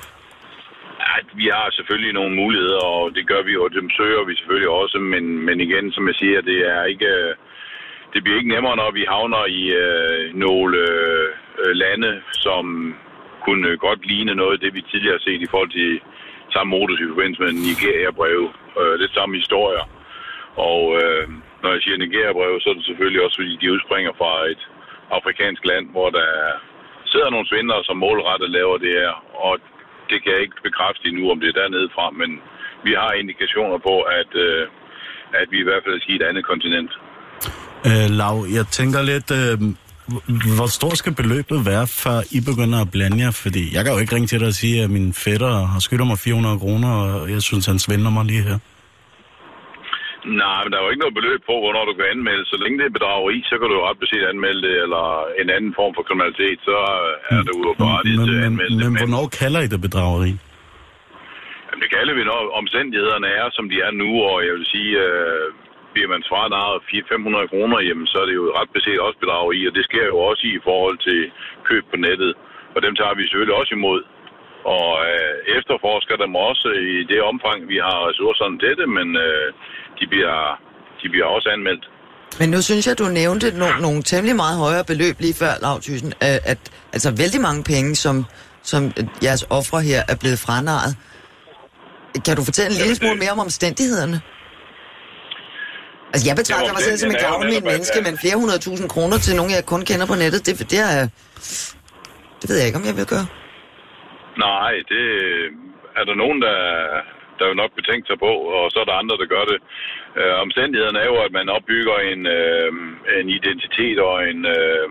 Vi har selvfølgelig nogle muligheder, og det gør vi, og dem søger vi selvfølgelig også, men, men igen, som jeg siger, det er ikke... Øh, det bliver ikke nemmere, når vi havner i øh, nogle øh, øh, lande, som kunne godt ligne noget af det, vi tidligere har set i forhold til samme modus i forbindelse med Nigeria-brev. Øh, lidt samme historier. Og øh, når jeg siger Nigeria-brev, så er det selvfølgelig også, fordi de udspringer fra et afrikansk land, hvor der sidder nogle svindlere, som målrettet laver det her. Og det kan jeg ikke bekræfte endnu, om det er dernede fra, men vi har indikationer på, at, øh, at vi i hvert fald skal i et andet kontinent. Øh, Lav, jeg tænker lidt, øh, hvor stort skal beløbet være, før I begynder at blande jer? Fordi jeg kan jo ikke ringe til dig og sige, at min fætter har skylder mig 400 kroner, og jeg synes, han svindler mig lige her. Nej, men der er jo ikke noget beløb på, hvornår du kan anmelde. Så længe det er bedrageri, så kan du jo ret beset anmelde det, eller en anden form for kriminalitet, så er det jo berettiget til at anmelde men, det. Men hvornår kalder I det bedrageri? Jamen, det kalder vi, når omstændighederne er, som de er nu, og jeg vil sige, øh, bliver man svaret 400-500 kroner, jamen, så er det jo ret beset også bedrageri, og det sker jo også i forhold til køb på nettet. Og dem tager vi selvfølgelig også imod og øh, efterforsker dem også i det omfang, vi har ressourcerne til det, men øh, de, bliver, de bliver også anmeldt. Men nu synes jeg, du nævnte no- nogle temmelig meget højere beløb lige før, Lav Thyssen, at, at altså vældig mange penge, som, som jeres ofre her er blevet franaret. Kan du fortælle en lille smule mere om omstændighederne? Altså, jeg betragter mig selv som en gavnlig menneske, men flere hundrede tusind kroner til nogen, jeg kun kender på nettet, det, det er... Det ved jeg ikke, om jeg vil gøre. Nej, det er der nogen, der, der jo nok betænkt sig på, og så er der andre, der gør det. Øh, omstændighederne er jo, at man opbygger en, øh, en identitet og en, øh,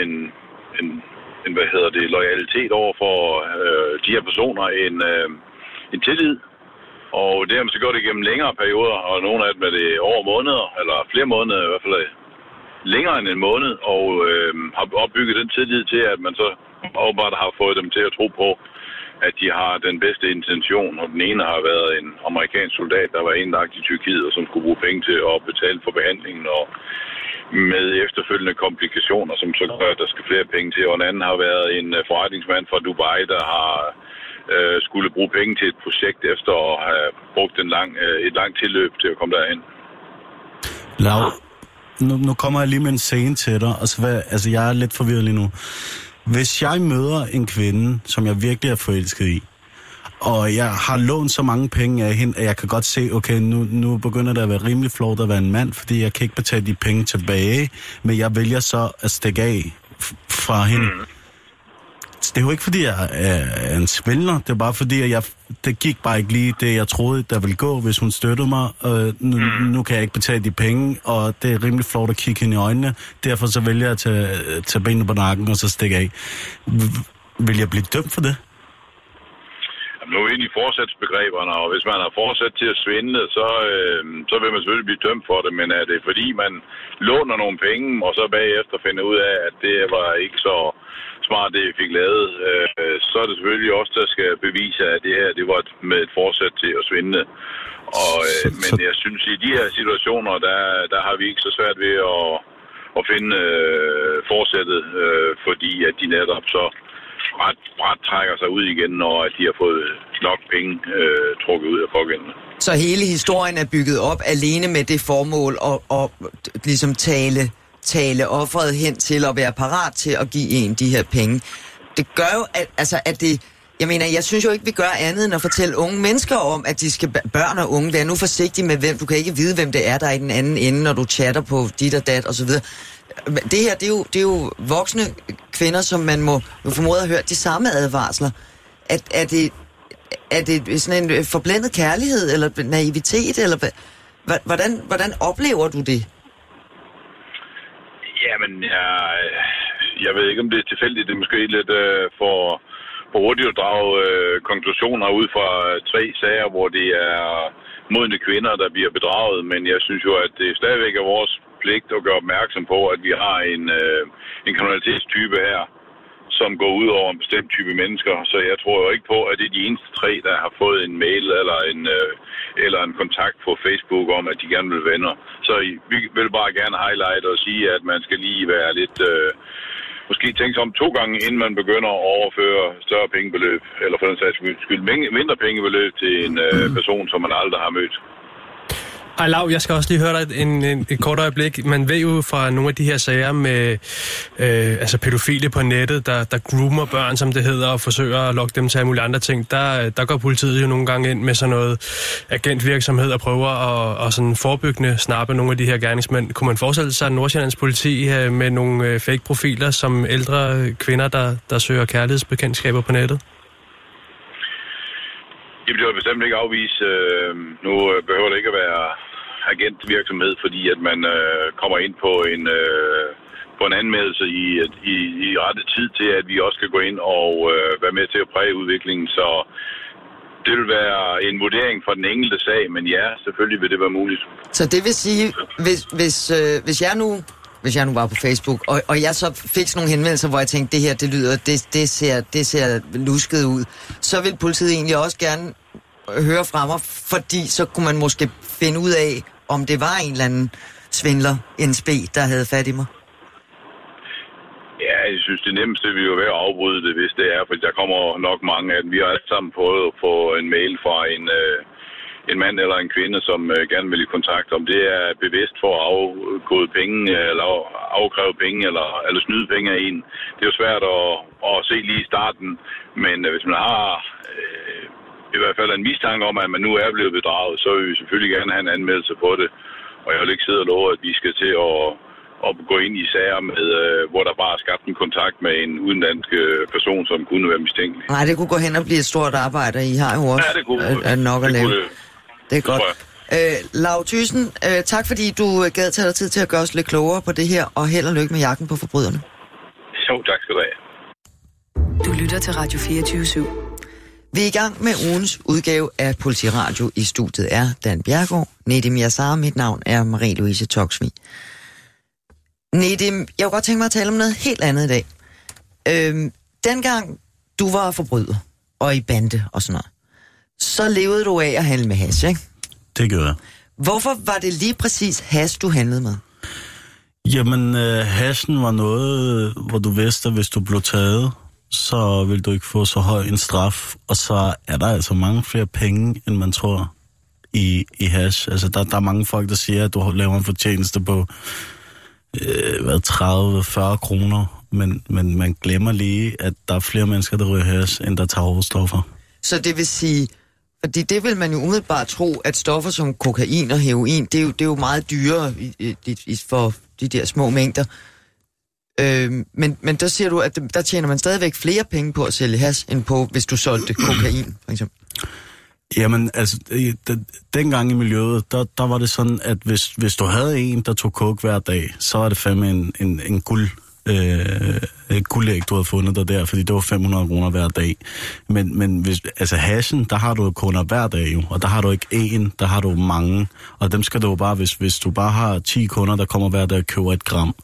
en, en, en, hvad hedder det, loyalitet over for øh, de her personer, en, øh, en tillid. Og det har man så gjort igennem længere perioder, og nogle af dem er det over måneder, eller flere måneder i hvert fald øh, længere end en måned, og øh, har opbygget den tillid til, at man så åbenbart har fået dem til at tro på, at de har den bedste intention, og den ene har været en amerikansk soldat, der var indlagt i Tyrkiet, og som skulle bruge penge til at betale for behandlingen, og med efterfølgende komplikationer, som så gør, at der skal flere penge til. Og en anden har været en øh, forretningsmand fra Dubai, der har øh, skulle bruge penge til et projekt efter at have brugt en lang, øh, et langt tilløb til at komme derhen. Lav, nu, nu kommer jeg lige med en scene til dig, og så hvad, altså jeg er lidt forvirret lige nu. Hvis jeg møder en kvinde, som jeg virkelig er forelsket i, og jeg har lånt så mange penge af hende, at jeg kan godt se, okay, nu, nu begynder det at være rimelig flot at være en mand, fordi jeg kan ikke betale de penge tilbage, men jeg vælger så at stikke af fra hende. Mm. Det er jo ikke, fordi jeg er en svindler. Det er bare fordi, at jeg, det gik bare ikke lige det, jeg troede, der ville gå, hvis hun støttede mig. Øh, nu, mm. nu kan jeg ikke betale de penge, og det er rimelig flot at kigge hende i øjnene. Derfor så vælger jeg at tage, tage benene på nakken og så stikke af. Vil jeg blive dømt for det? nu er vi inde i forsatsbegreberne, og hvis man har fortsat til at svindle, så, øh, så vil man selvfølgelig blive dømt for det, men er det fordi, man låner nogle penge, og så bagefter finder ud af, at det var ikke så smart, det vi fik lavet, øh, så er det selvfølgelig også, der skal bevise, at det her det var med et forsæt til at svindle. Og, øh, men jeg synes, i de her situationer, der, der har vi ikke så svært ved at, at finde øh, forsættet, øh, fordi at de netop så ret, ret trækker sig ud igen, når de har fået nok penge øh, trukket ud af pågældende. Så hele historien er bygget op alene med det formål at, at ligesom tale, tale offeret hen til at være parat til at give en de her penge. Det gør jo, at, altså, at det... Jeg mener, jeg synes jo ikke, vi gør andet end at fortælle unge mennesker om, at de skal, børn og unge, være nu forsigtig med hvem, du kan ikke vide, hvem det er, der er i den anden ende, når du chatter på dit og dat osv det her, det er, jo, det er jo voksne kvinder, som man må jo formode have hørt de samme advarsler. Er, er, det, er det sådan en øh, forblændet kærlighed, eller naivitet, eller hvordan, hvordan oplever du det? Jamen, jeg, jeg ved ikke, om det er tilfældigt. Det er måske lidt øh, for, for hurtigt at drage øh, konklusioner ud fra øh, tre sager, hvor det er modne kvinder, der bliver bedraget. Men jeg synes jo, at det stadigvæk er vores pligt at gøre opmærksom på, at vi har en, øh, en kriminalitetstype her, som går ud over en bestemt type mennesker. Så jeg tror jo ikke på, at det er de eneste tre, der har fået en mail eller en, øh, eller en kontakt på Facebook om, at de gerne vil venner. Så vi vil bare gerne highlight og sige, at man skal lige være lidt... Øh, måske tænke sig om to gange, inden man begynder at overføre større pengebeløb, eller for den sags skyld mindre pengebeløb til en øh, person, som man aldrig har mødt. Ej, Lav, jeg skal også lige høre dig en, en, et kort øjeblik. Man ved jo fra nogle af de her sager med øh, altså pædofile på nettet, der, der groomer børn, som det hedder, og forsøger at lokke dem til alle mulige andre ting. Der, der går politiet jo nogle gange ind med sådan noget agentvirksomhed og prøver at og sådan forebyggende snappe nogle af de her gerningsmænd. Kunne man forestille sig, Nordsjællands politi øh, med nogle øh, fake-profiler som ældre kvinder, der, der søger kærlighedsbekendtskaber på nettet? Jamen, det vil bestemt ikke afvise. Øh, nu øh, behøver det ikke at være agentvirksomhed, fordi at man øh, kommer ind på en, øh, på en anmeldelse i, øh, i, i rette tid til, at vi også kan gå ind og øh, være med til at præge udviklingen. Så det vil være en vurdering for den enkelte sag, men ja, selvfølgelig vil det være muligt. Så det vil sige, hvis, hvis, øh, hvis jeg nu hvis jeg nu var på Facebook, og, og jeg så fik sådan nogle henvendelser, hvor jeg tænkte, det her, det lyder, det, det, ser, det ser lusket ud, så vil politiet egentlig også gerne høre fra mig, fordi så kunne man måske finde ud af, om det var en eller anden svindler, NSB, der havde fat i mig. Ja, jeg synes, det nemmeste vil jo være at afbryde det, hvis det er, for der kommer nok mange af dem. Vi har alle sammen fået at få en mail fra en, øh, en mand eller en kvinde, som øh, gerne vil i kontakt, om det er bevidst for at afgå penge, eller afkræve penge, eller, eller snyde penge af en. Det er jo svært at, at se lige i starten, men øh, hvis man har øh, i hvert fald en mistanke om, at man nu er blevet bedraget, så vil vi selvfølgelig gerne have en anmeldelse på det. Og jeg vil ikke sidde og love, at vi skal til at, at gå ind i sager, med, øh, hvor der bare er skabt en kontakt med en udenlandsk øh, person, som kunne være mistænkelig. Nej, det kunne gå hen og blive et stort arbejde, I har jo også ja, det kunne, er nok at lave. Kunne, det er godt. Øh, Lav Thyssen, øh, tak fordi du gad tage dig tid til at gøre os lidt klogere på det her, og held og lykke med jagten på forbryderne. Jo, tak skal du have. Du lytter til Radio 24 /7. Vi er i gang med ugens udgave af Politiradio. I studiet er Dan Bjergård, Nedim Yassar, mit navn er Marie-Louise Toksvig. Nedim, jeg kunne godt tænke mig at tale om noget helt andet i dag. Øhm, dengang du var forbryder, og i bande og sådan noget, så levede du af at handle med hash, ikke? Det gør jeg. Hvorfor var det lige præcis hash, du handlede med? Jamen, øh, hashen var noget, hvor du vidste, at hvis du blev taget, så vil du ikke få så høj en straf. Og så er der altså mange flere penge, end man tror i, i hash. Altså, der, der er mange folk, der siger, at du laver en fortjeneste på øh, hvad, 30-40 kroner. Men, men man glemmer lige, at der er flere mennesker, der ryger hash, end der tager hovedstoffer. Så det vil sige, fordi det vil man jo umiddelbart tro, at stoffer som kokain og heroin, det er jo, det er jo meget dyrere i, i, i, for de der små mængder. Øh, men, men der siger du, at der tjener man stadigvæk flere penge på at sælge hash, end på, hvis du solgte kokain, for eksempel. Jamen, altså, den, dengang i miljøet, der, der var det sådan, at hvis, hvis du havde en, der tog coke hver dag, så var det fandme en, en, en guld, øh, guldæg, du havde fundet dig der, fordi det var 500 kroner hver dag. Men, men hvis, altså hashen, der har du kunder hver dag jo, og der har du ikke én, der har du mange. Og dem skal du jo bare, hvis, hvis du bare har 10 kunder, der kommer hver dag og køber et gram,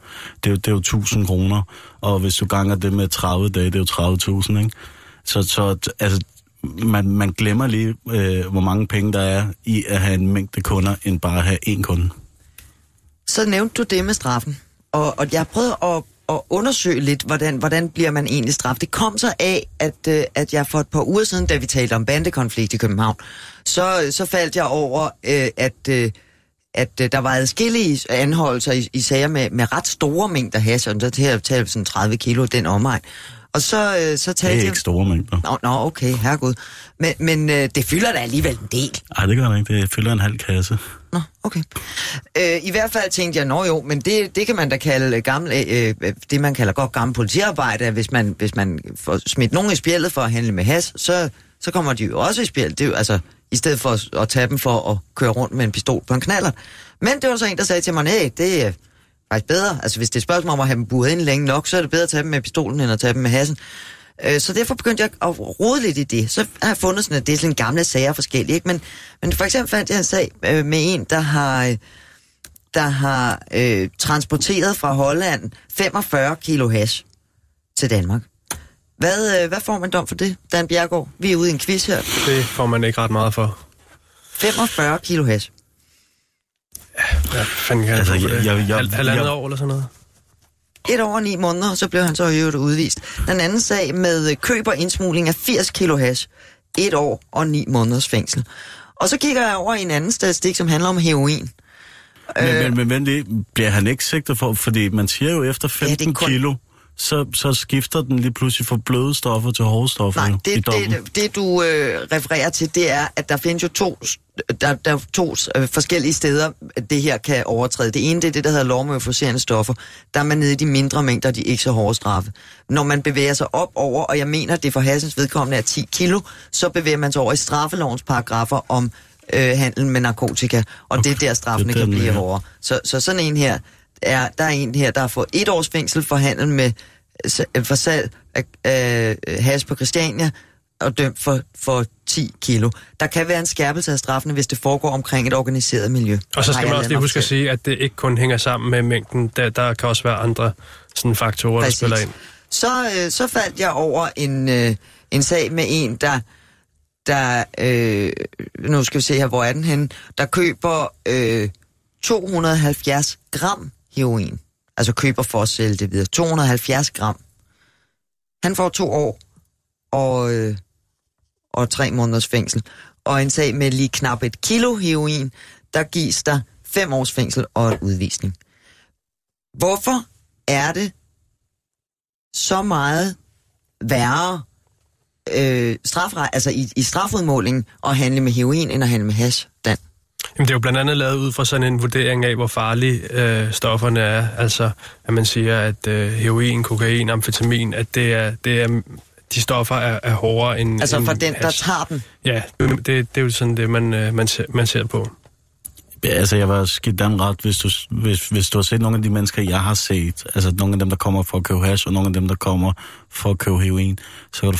det er, jo, det er jo 1000 kroner. Og hvis du ganger det med 30 dage, det er jo 30.000, ikke? Så, så altså, man, man glemmer lige, øh, hvor mange penge der er i at have en mængde kunder, end bare at have én kunde. Så nævnte du det med straffen, og, og jeg prøvede at, at undersøge lidt, hvordan, hvordan bliver man egentlig straffet. Det kom så af, at, øh, at jeg for et par uger siden, da vi talte om bandekonflikt i København, så, så faldt jeg over, øh, at, øh, at øh, der var adskillige anholdelser i, i sager med, med ret store mængder hash, og der her talte sådan 30 kilo den omegn. Og så, øh, så Det talte er jeg... ikke store mængder. Nå, nå, okay, herregud. Men, men øh, det fylder da alligevel en del. Nej, det gør det ikke. Det fylder en halv kasse. Nå, okay. Øh, I hvert fald tænkte jeg, nå jo, men det, det kan man da kalde gammel, øh, øh, det man kalder godt gammel politiarbejde, hvis man, hvis man får smidt nogen i spjældet for at handle med has, så, så kommer de jo også i spjældet, det er jo, altså, i stedet for at, at tage dem for at køre rundt med en pistol på en knaller. Men det var så en, der sagde til mig, nej, det er faktisk bedre, altså hvis det er et spørgsmål om at have dem buret ind længe nok, så er det bedre at tage dem med pistolen, end at tage dem med hassen. Øh, Så derfor begyndte jeg at rode lidt i det. Så har jeg fundet sådan, at det er sådan gamle sager forskellige. Ikke? Men, men for eksempel fandt jeg en sag øh, med en, der har, der har øh, transporteret fra Holland 45 kilo hash til Danmark. Hvad, øh, hvad får man dom for det, Dan Bjergård? Vi er ude i en quiz her. Det får man ikke ret meget for. 45 kilo hash. Ja, fanden kan Altså, jeg, jeg- jeg- jeg- Hal- halvandet år eller sådan noget? Et år og ni måneder, og så blev han så øvrigt udvist. Den anden sag med øh, køb og indsmugling af 80 kilo hash. Et år og ni måneders fængsel. Og så kigger jeg over i en anden statistik, som handler om heroin. Men, Øh. men, men, men det bliver han ikke sigtet for, fordi man siger jo efter 15 kun- kun... kilo, så, så skifter den lige pludselig fra bløde stoffer til hårde stoffer Nej, det, det, det du øh, refererer til, det er, at der findes jo to, der, der er to øh, forskellige steder, det her kan overtræde. Det ene, det er det, der hedder lov med euforiserende stoffer. Der er man nede i de mindre mængder, de er ikke så hårde straffe. Når man bevæger sig op over, og jeg mener, det for Hassens vedkommende er 10 kilo, så bevæger man sig over i straffelovens paragrafer om øh, handel med narkotika, og okay. det er der straffene Det er kan den, blive ja. hårdere. Så, så sådan en her, er, der er en her, der har fået et års fængsel for handel med s- for salg af øh, hash på Christiania, og dømt for, for 10 kilo. Der kan være en skærpelse af straffene, hvis det foregår omkring et organiseret miljø. Og så skal man også lige huske at sige, at det ikke kun hænger sammen med mængden. Der, der kan også være andre sådan faktorer, Præcis. der spiller ind. Så, øh, så faldt jeg over en, øh, en sag med en, der, der øh, nu skal vi se her, hvor er den henne, der køber øh, 270 gram heroin. Altså køber for at sælge det videre. 270 gram. Han får to år og, øh, og tre måneders fængsel. Og en sag med lige knap et kilo heroin, der gives der fem års fængsel og en udvisning. Hvorfor er det så meget værre øh, strafret, altså i, i strafudmålingen at handle med heroin, end at handle med hash, Dan? Jamen, det er jo blandt andet lavet ud fra sådan en vurdering af, hvor farlige øh, stofferne er. Altså, at man siger, at øh, heroin, kokain, amfetamin, at det er, det er, de stoffer er, er hårdere end Altså end for den, der hash. tager den. Ja, det, det er jo sådan det, man, øh, man, ser, man ser på. Ja, altså, jeg var skidt den ret, hvis du, hvis, hvis du har set nogle af de mennesker, jeg har set, altså nogle af dem, der kommer for at købe hash, og nogle af dem, der kommer for at købe heroin, så kan du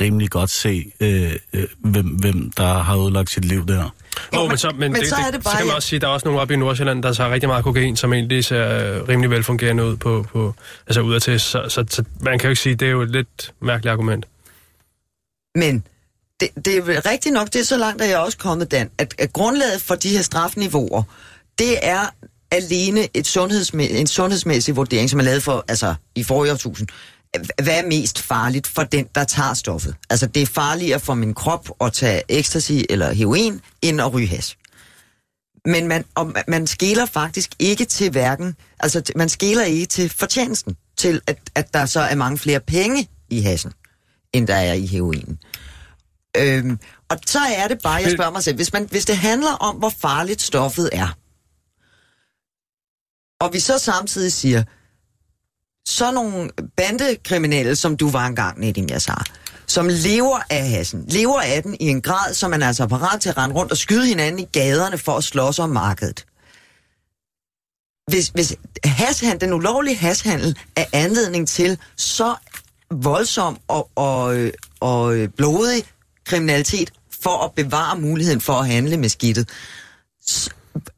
rimelig godt se, øh, øh, hvem, hvem der har udlagt sit liv der. Jo, men- men, så, men, men det, så er det bare- så kan man også sige, at der er også nogle oppe i Nordsjælland, der tager rigtig meget kokain, som egentlig ser øh, rimelig velfungerende ud på, på altså udadtil. Så, så, så man kan jo ikke sige, at det er jo et lidt mærkeligt argument. Men det, det er rigtigt nok, det er så langt, at jeg er også kommet, Dan, at, at grundlaget for de her strafniveauer, det er alene et sundhedsmæ- en sundhedsmæssig vurdering, som er lavet for, altså i forrige årtusind. Hvad er mest farligt for den, der tager stoffet? Altså, det er farligere for min krop at tage ecstasy eller heroin, end at ryge hash. Men man, og man skæler faktisk ikke til hverken, altså man skæler ikke til fortjenesten, til at, at der så er mange flere penge i hassen, end der er i heroinen. Øhm, og så er det bare, jeg spørger mig selv, hvis, man, hvis det handler om, hvor farligt stoffet er, og vi så samtidig siger, så nogle bandekriminelle, som du var engang, Nedim Yassar, som lever af hassen, lever af den i en grad, som man altså er parat til at rende rundt og skyde hinanden i gaderne for at slås om markedet. Hvis, hvis hashandel, den ulovlige hashandel er anledning til så voldsom og, og, og blodig kriminalitet for at bevare muligheden for at handle med skidtet, så,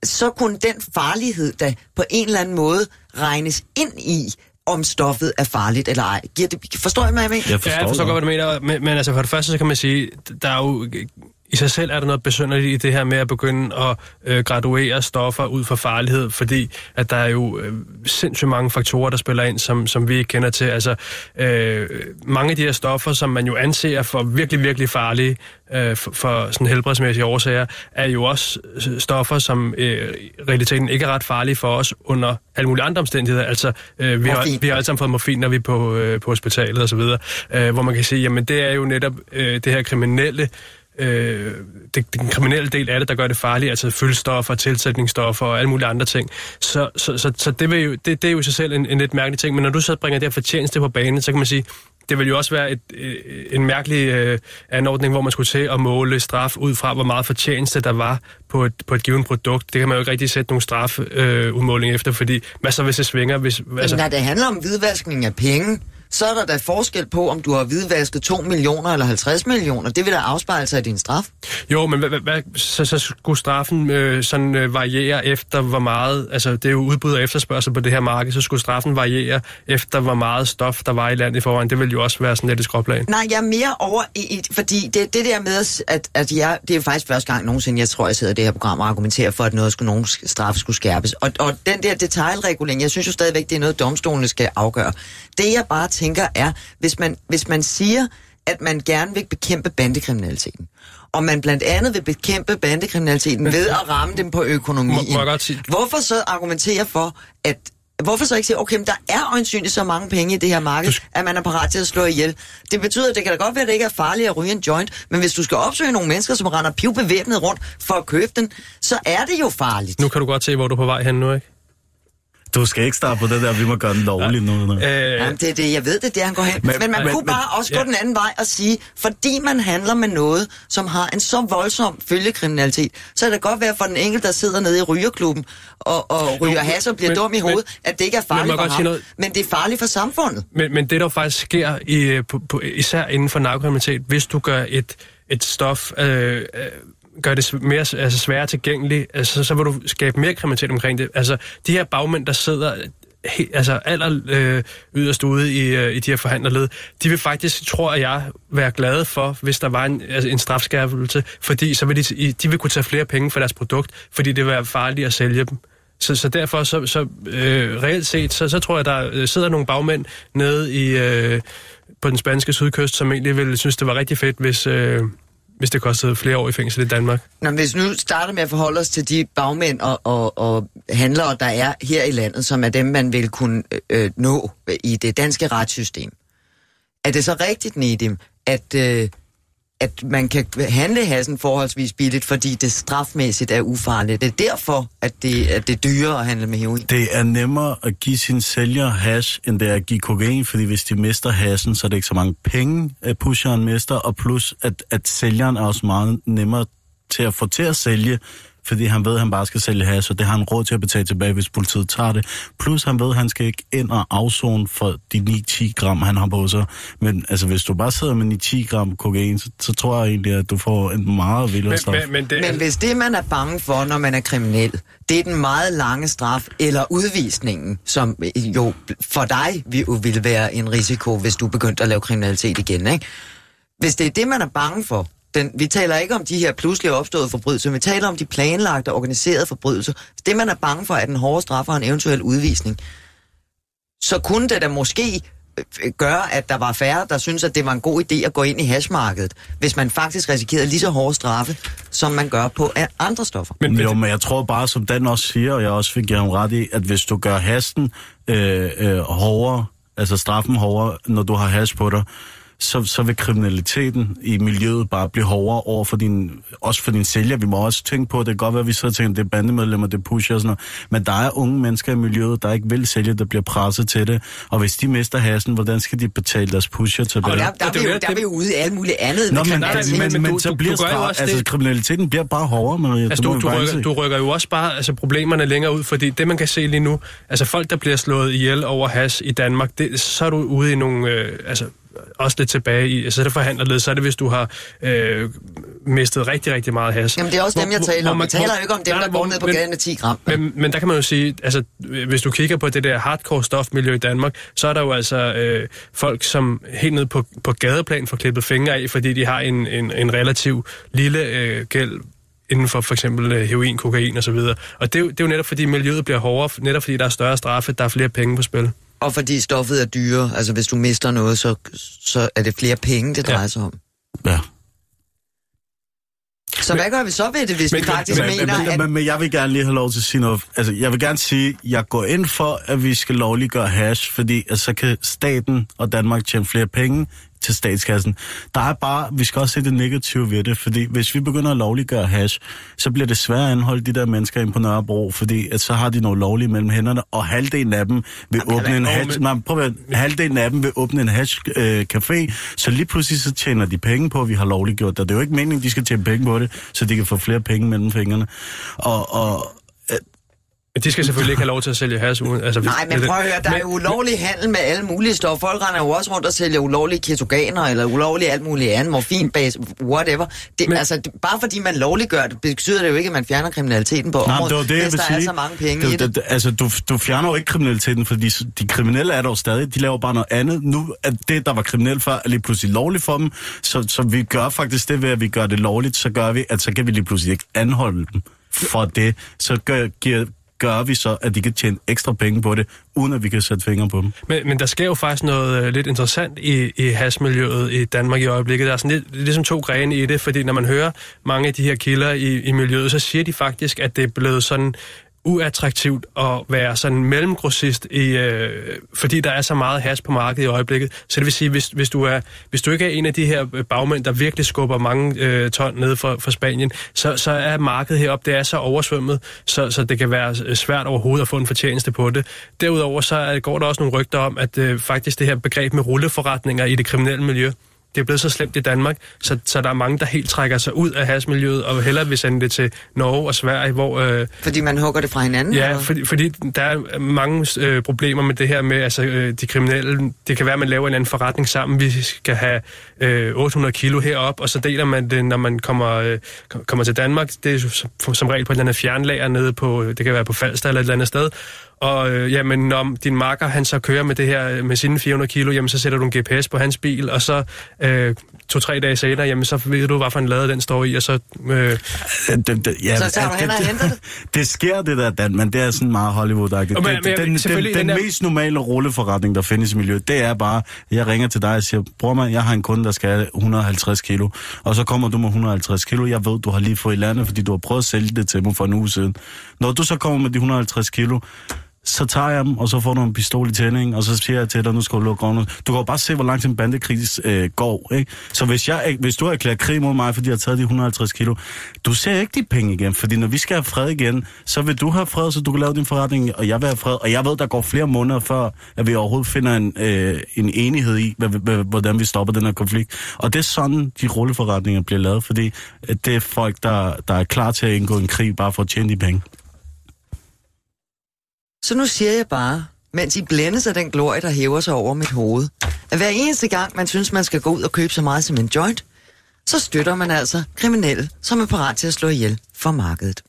så kunne den farlighed der på en eller anden måde regnes ind i, om stoffet er farligt eller ej. Giver det, forstår I, hvad jeg mener? Jeg forstår, Ja, jeg forstår godt, hvad du mener, men, men altså for det første, så kan man sige, der er jo i sig selv er der noget besynderligt i det her med at begynde at øh, graduere stoffer ud fra farlighed, fordi at der er jo øh, sindssygt mange faktorer, der spiller ind, som, som vi ikke kender til. Altså, øh, mange af de her stoffer, som man jo anser for virkelig, virkelig farlige øh, for, for sådan helbredsmæssige årsager, er jo også stoffer, som øh, i realiteten ikke er ret farlige for os under alle mulige andre omstændigheder. Altså, øh, vi, har, Morfin. vi har alle sammen fået morfin, når vi er på, øh, på hospitalet osv., øh, hvor man kan sige, jamen det er jo netop øh, det her kriminelle øh, det, den kriminelle del af det, der gør det farligt, altså fyldstoffer, tilsætningsstoffer og alle mulige andre ting. Så, så, så, så det, vil jo, det, det er jo i sig selv en, en lidt mærkelig ting, men når du så bringer det her fortjeneste på banen, så kan man sige, det vil jo også være et, øh, en mærkelig øh, anordning, hvor man skulle til at måle straf ud fra, hvor meget fortjeneste der var på et, på et givet produkt. Det kan man jo ikke rigtig sætte nogle strafudmålinger øh, efter, fordi hvad så hvis det svinger? Hvis, Altså, altså, når det handler om hvidvaskning af penge, så er der da forskel på, om du har hvidvasket 2 millioner eller 50 millioner. Det vil da afspejle sig i din straf. Jo, men hvad, hvad, så, så skulle straffen øh, sådan øh, variere efter, hvor meget... Altså, det er jo udbud og efterspørgsel på det her marked, så skulle straffen variere efter, hvor meget stof, der var i landet i forvejen. Det ville jo også være sådan lidt et skråplan. Nej, jeg er mere over i, fordi det, det der med, at, at jeg, det er faktisk første gang nogensinde, jeg tror, jeg sidder i det her program og argumenterer for, at noget skulle, nogen straf skulle skærpes. Og, og den der detaljregulering, jeg synes jo stadigvæk, det er noget, domstolene skal afgøre. Det jeg bare tænker er, hvis man, hvis man siger, at man gerne vil bekæmpe bandekriminaliteten, og man blandt andet vil bekæmpe bandekriminaliteten ved at ramme dem på økonomien. Må- må Hvorfor så argumentere for, at Hvorfor så ikke sige, okay, men der er øjensynligt så mange penge i det her marked, at man er parat til at slå ihjel. Det betyder, at det kan da godt være, at det ikke er farligt at ryge en joint, men hvis du skal opsøge nogle mennesker, som render pivbevæbnet rundt for at købe den, så er det jo farligt. Nu kan du godt se, hvor du er på vej hen nu, ikke? Du skal ikke starte på det der, vi må gøre den lovligt nu. nu. Øh, Jamen, det er det, jeg ved det, det er, han går hen. Men, Men- men man men- kunne men- bare også gå ja. den anden vej og sige, fordi man handler med noget, som har en så voldsom følgekriminalitet, så kan det godt være for den enkelte, der sidder nede i rygerklubben og, og ryger Jo, has og bliver men- dum i men- hovedet, at det ikke er farligt for ham, noget? men det er farligt for samfundet. Men, men det, der faktisk sker, i, på, på, især inden for narkokriminalitet, hvis du gør et, et stof, øh, øh, gør det mere altså, sværere tilgængeligt, altså, så vil du skabe mere kriminalitet omkring det. Altså, de her bagmænd, der sidder he, altså aller øh, yderst ude i, øh, i de her forhandlerled, de vil faktisk, tror jeg, være glade for, hvis der var en, altså, en strafskærpelse, fordi så vil de, de vil kunne tage flere penge for deres produkt, fordi det vil være farligt at sælge dem. Så, så derfor, så, så øh, reelt set, så, så tror jeg, der øh, sidder nogle bagmænd nede i, øh, på den spanske sydkyst, som egentlig ville synes, det var rigtig fedt, hvis, øh, hvis det kostede flere år i fængsel i Danmark. Nå, men hvis nu starter med at forholde os til de bagmænd og, og, og handlere, der er her i landet, som er dem, man vil kunne øh, øh nå i det danske retssystem. Er det så rigtigt, Nedim, at, øh, at man kan handle hassen forholdsvis billigt, fordi det strafmæssigt er ufarligt? Det er derfor, at det, at det er dyrere at handle med heroin? Det er nemmere at give sin sælger hash, end det er at give kokain, fordi hvis de mister hassen, så er det ikke så mange penge, at pusheren mister, og plus, at, at sælgeren er også meget nemmere til at få til at sælge, fordi han ved, at han bare skal sælge hash, og det har han råd til at betale tilbage, hvis politiet tager det. Plus han ved, at han skal ikke ind og afzone for de 9-10 gram, han har på sig. Men altså, hvis du bare sidder med 9-10 gram kokain, så, så tror jeg egentlig, at du får en meget vildere straf. men, men det, Men hvis det, man er bange for, når man er kriminel, det er den meget lange straf eller udvisningen, som jo for dig ville være en risiko, hvis du begyndte at lave kriminalitet igen, ikke? Hvis det er det, man er bange for, den, vi taler ikke om de her pludselig opståede forbrydelser, vi taler om de planlagte, organiserede forbrydelser. Hvis det, man er bange for, er den hårde straf og en eventuel udvisning, så kunne det da måske øh, gøre, at der var færre, der synes, at det var en god idé at gå ind i hashmarkedet, hvis man faktisk risikerede lige så hårde straffe, som man gør på andre stoffer. Men, jo, men jeg tror bare, som Dan også siger, og jeg også fik ham ret i, at hvis du gør hasten øh, øh, hårdere, altså straffen hårdere, når du har hash på dig, så, så vil kriminaliteten i miljøet bare blive hårdere over for din, også for din sælger. Vi må også tænke på, det kan godt være, at vi sidder og tænker, det er bandemedlemmer, det er pusher og sådan noget. Men der er unge mennesker i miljøet, der ikke vil sælge, der bliver presset til det. Og hvis de mister hasen, hvordan skal de betale deres pusher tilbage? Og der, der, Og det er er vi jo der er vi jo ude i alt muligt andet. Nå, med men, kriminalitet. men, men, men men du- så du- bliver du jo straf, også altså det- kriminaliteten bliver bare hårdere, Maria. Altså, du, du, rykker, du rykker jo også bare altså, problemerne længere ud, fordi det, man kan se lige nu, altså folk, der bliver slået ihjel over has i Danmark, det, så er du ude i nogle, øh, altså også lidt tilbage i, altså det forhandler lidt, så er det, hvis du har øh, mistet rigtig, rigtig meget has. Jamen, det er også dem, jeg Hvor- taler hvor om. man- Jeg taler hvor- jo ikke om dem, Nej, der hvor- går ned på men- gaden med 10 gram. Men, men der kan man jo sige, altså hvis du kigger på det der hardcore stofmiljø i Danmark, så er der jo altså øh, folk, som helt ned på, på gadeplan får klippet fingre af, fordi de har en, en, en relativ lille øh, gæld inden for for eksempel øh, heroin, kokain osv. Og, og det, er jo- det er jo netop fordi miljøet bliver hårdere, netop fordi der er større straffe, der er flere penge på spil. Og fordi stoffet er dyre, altså hvis du mister noget, så, så er det flere penge, det Ja. drejer sig om. Ja. Så hvad gør vi så ved det, hvis Men- vi men- faktisk Men, mener, men, at... men, men jeg vil gerne lige have lov til at sige noget. Altså, jeg vil gerne sige, at jeg går ind for, at vi skal lovliggøre hash, fordi at så kan staten og Danmark tjene flere penge til statskassen. Der er bare, vi skal også se det negative ved det, fordi hvis vi begynder at lovliggøre hash, så bliver det svært at anholde de der mennesker ind på Nørrebro, fordi at så har de noget lovligt mellem hænderne, og halvdelen af dem vil Jamen, åbne en hash, nej, prøv at, halvdelen af dem vil åbne en hash øh, café, så lige pludselig så tjener de penge på, at vi har lovliggjort det. Det er jo ikke meningen, at de skal tjene penge på det, så de kan få flere penge mellem fingrene. Og, og de skal selvfølgelig ikke have lov til at sælge has uden... Altså, Nej, men prøv at høre, der er jo ulovlig handel med alle mulige stoffer. Folk render jo også rundt og sælger ulovlige ketogener, eller ulovlige alt muligt andet, morfinbase, whatever. Det, men, Men- altså, det, bare fordi man lovliggør det, betyder det jo ikke, at man fjerner kriminaliteten på Nej, området, det det, hvis der sige. er så mange penge det, i det. det, altså, du, du fjerner jo ikke kriminaliteten, fordi de kriminelle er der jo stadig. De laver bare noget andet. Nu er det, der var kriminelt før, er lige pludselig lovligt for dem. Så, så vi gør faktisk det ved, at vi gør det lovligt, så gør vi, at så kan vi lige pludselig ikke anholde dem for det. Så gør, giver, gør vi så, at de kan tjene ekstra penge på det, uden at vi kan sætte fingre på dem. Men, men der sker jo faktisk noget øh, lidt interessant i, i hasmiljøet i Danmark i øjeblikket. Der er sådan lidt, ligesom to grene i det, fordi når man hører mange af de her kilder i, i miljøet, så siger de faktisk, at det er blevet sådan uattraktivt at være sådan mellemgrossist, i, øh, fordi der er så meget has på markedet i øjeblikket. Så det vil sige, hvis, hvis, du, er, hvis du ikke er en af de her øh, bagmænd, der virkelig skubber mange øh, ton ned fra, fra Spanien, så, så er markedet heroppe, det er så oversvømmet, så, så det kan være øh, svært overhovedet at få en fortjeneste på det. Derudover så er- går der også nogle rygter om, at øh, faktisk det her begreb med rulleforretninger i det kriminelle miljø, det er blevet så slemt i Danmark, så, så der er mange, der helt trækker sig ud af hasmiljøet og hellere vil sende det til Norge og Sverige, hvor... Øh, Fordi man hugger det fra hinanden? Ja, eller? fordi, fordi der er mange øh, problemer med det her med, altså øh, de kriminelle, det kan være, at man laver en anden forretning sammen, vi skal have øh, 800 kilo herop, og så deler man det, når man kommer, øh, kom- kommer til Danmark, det er som, som regel på et eller andet fjernlager nede på, det kan være på Falster eller et eller andet sted, og øh, jamen, når din marker, han så kører med det her, øh, med sine 400 kilo, jamen så sætter du en GPS på hans bil, og så øh, to-tre dage senere, jamen så ved du, hvad for en lade den står i, og så... Øh, Det, det, det, ja, Så tager du hen og det, henter det? det sker det der, Dan, men det er sådan meget Hollywood-agtigt. Og men- Det- men Den, den, selvfølgelig den, den der- mest normale rulleforretning, der findes i miljøet, det er bare, at jeg ringer til dig og siger, bror man, jeg har en kunde, der skal have 150 kilo, og så kommer du med 150 kilo, jeg ved, du har lige fået i landet, fordi du har prøvet at sælge det til mig for en uge siden. Når du så kommer med de 150 kilo, så tager jeg dem, og så får du en pistol i tænding, og så siger jeg til dig, nu skal du lukke øjnene. Du kan jo bare se, hvor langt en bandekrig øh, går, ikke? Så hvis, jeg, hvis du erklærer krig mod mig, fordi jeg har taget de 150 kilo, du ser ikke de penge igen, fordi når vi skal have fred igen, så vil du have fred, så du kan lave din forretning, og jeg vil have fred. Og jeg ved, der går flere måneder før, at vi overhovedet finder en, øh, en enighed i, hvordan vi stopper den her konflikt. Og det er sådan, de rulleforretninger bliver lavet, fordi øh, det er folk, der, der er klar til at indgå en krig, bare for at tjene de penge. Så nu siger jeg bare, mens I blændes af den glorie, der hæver sig over mit hoved, at hver eneste gang, man synes, man skal gå ud og købe så meget som en joint, så støtter man altså kriminelle, som er parat til at slå ihjel for markedet.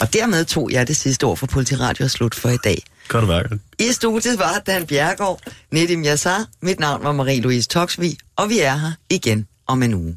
Og dermed tog jeg det sidste ord for Politiradio slut for i dag. Godt værk. I studiet var Dan Bjergård, Nedim Yassar, mit navn var Marie-Louise Toksvig, og vi er her igen om en uge.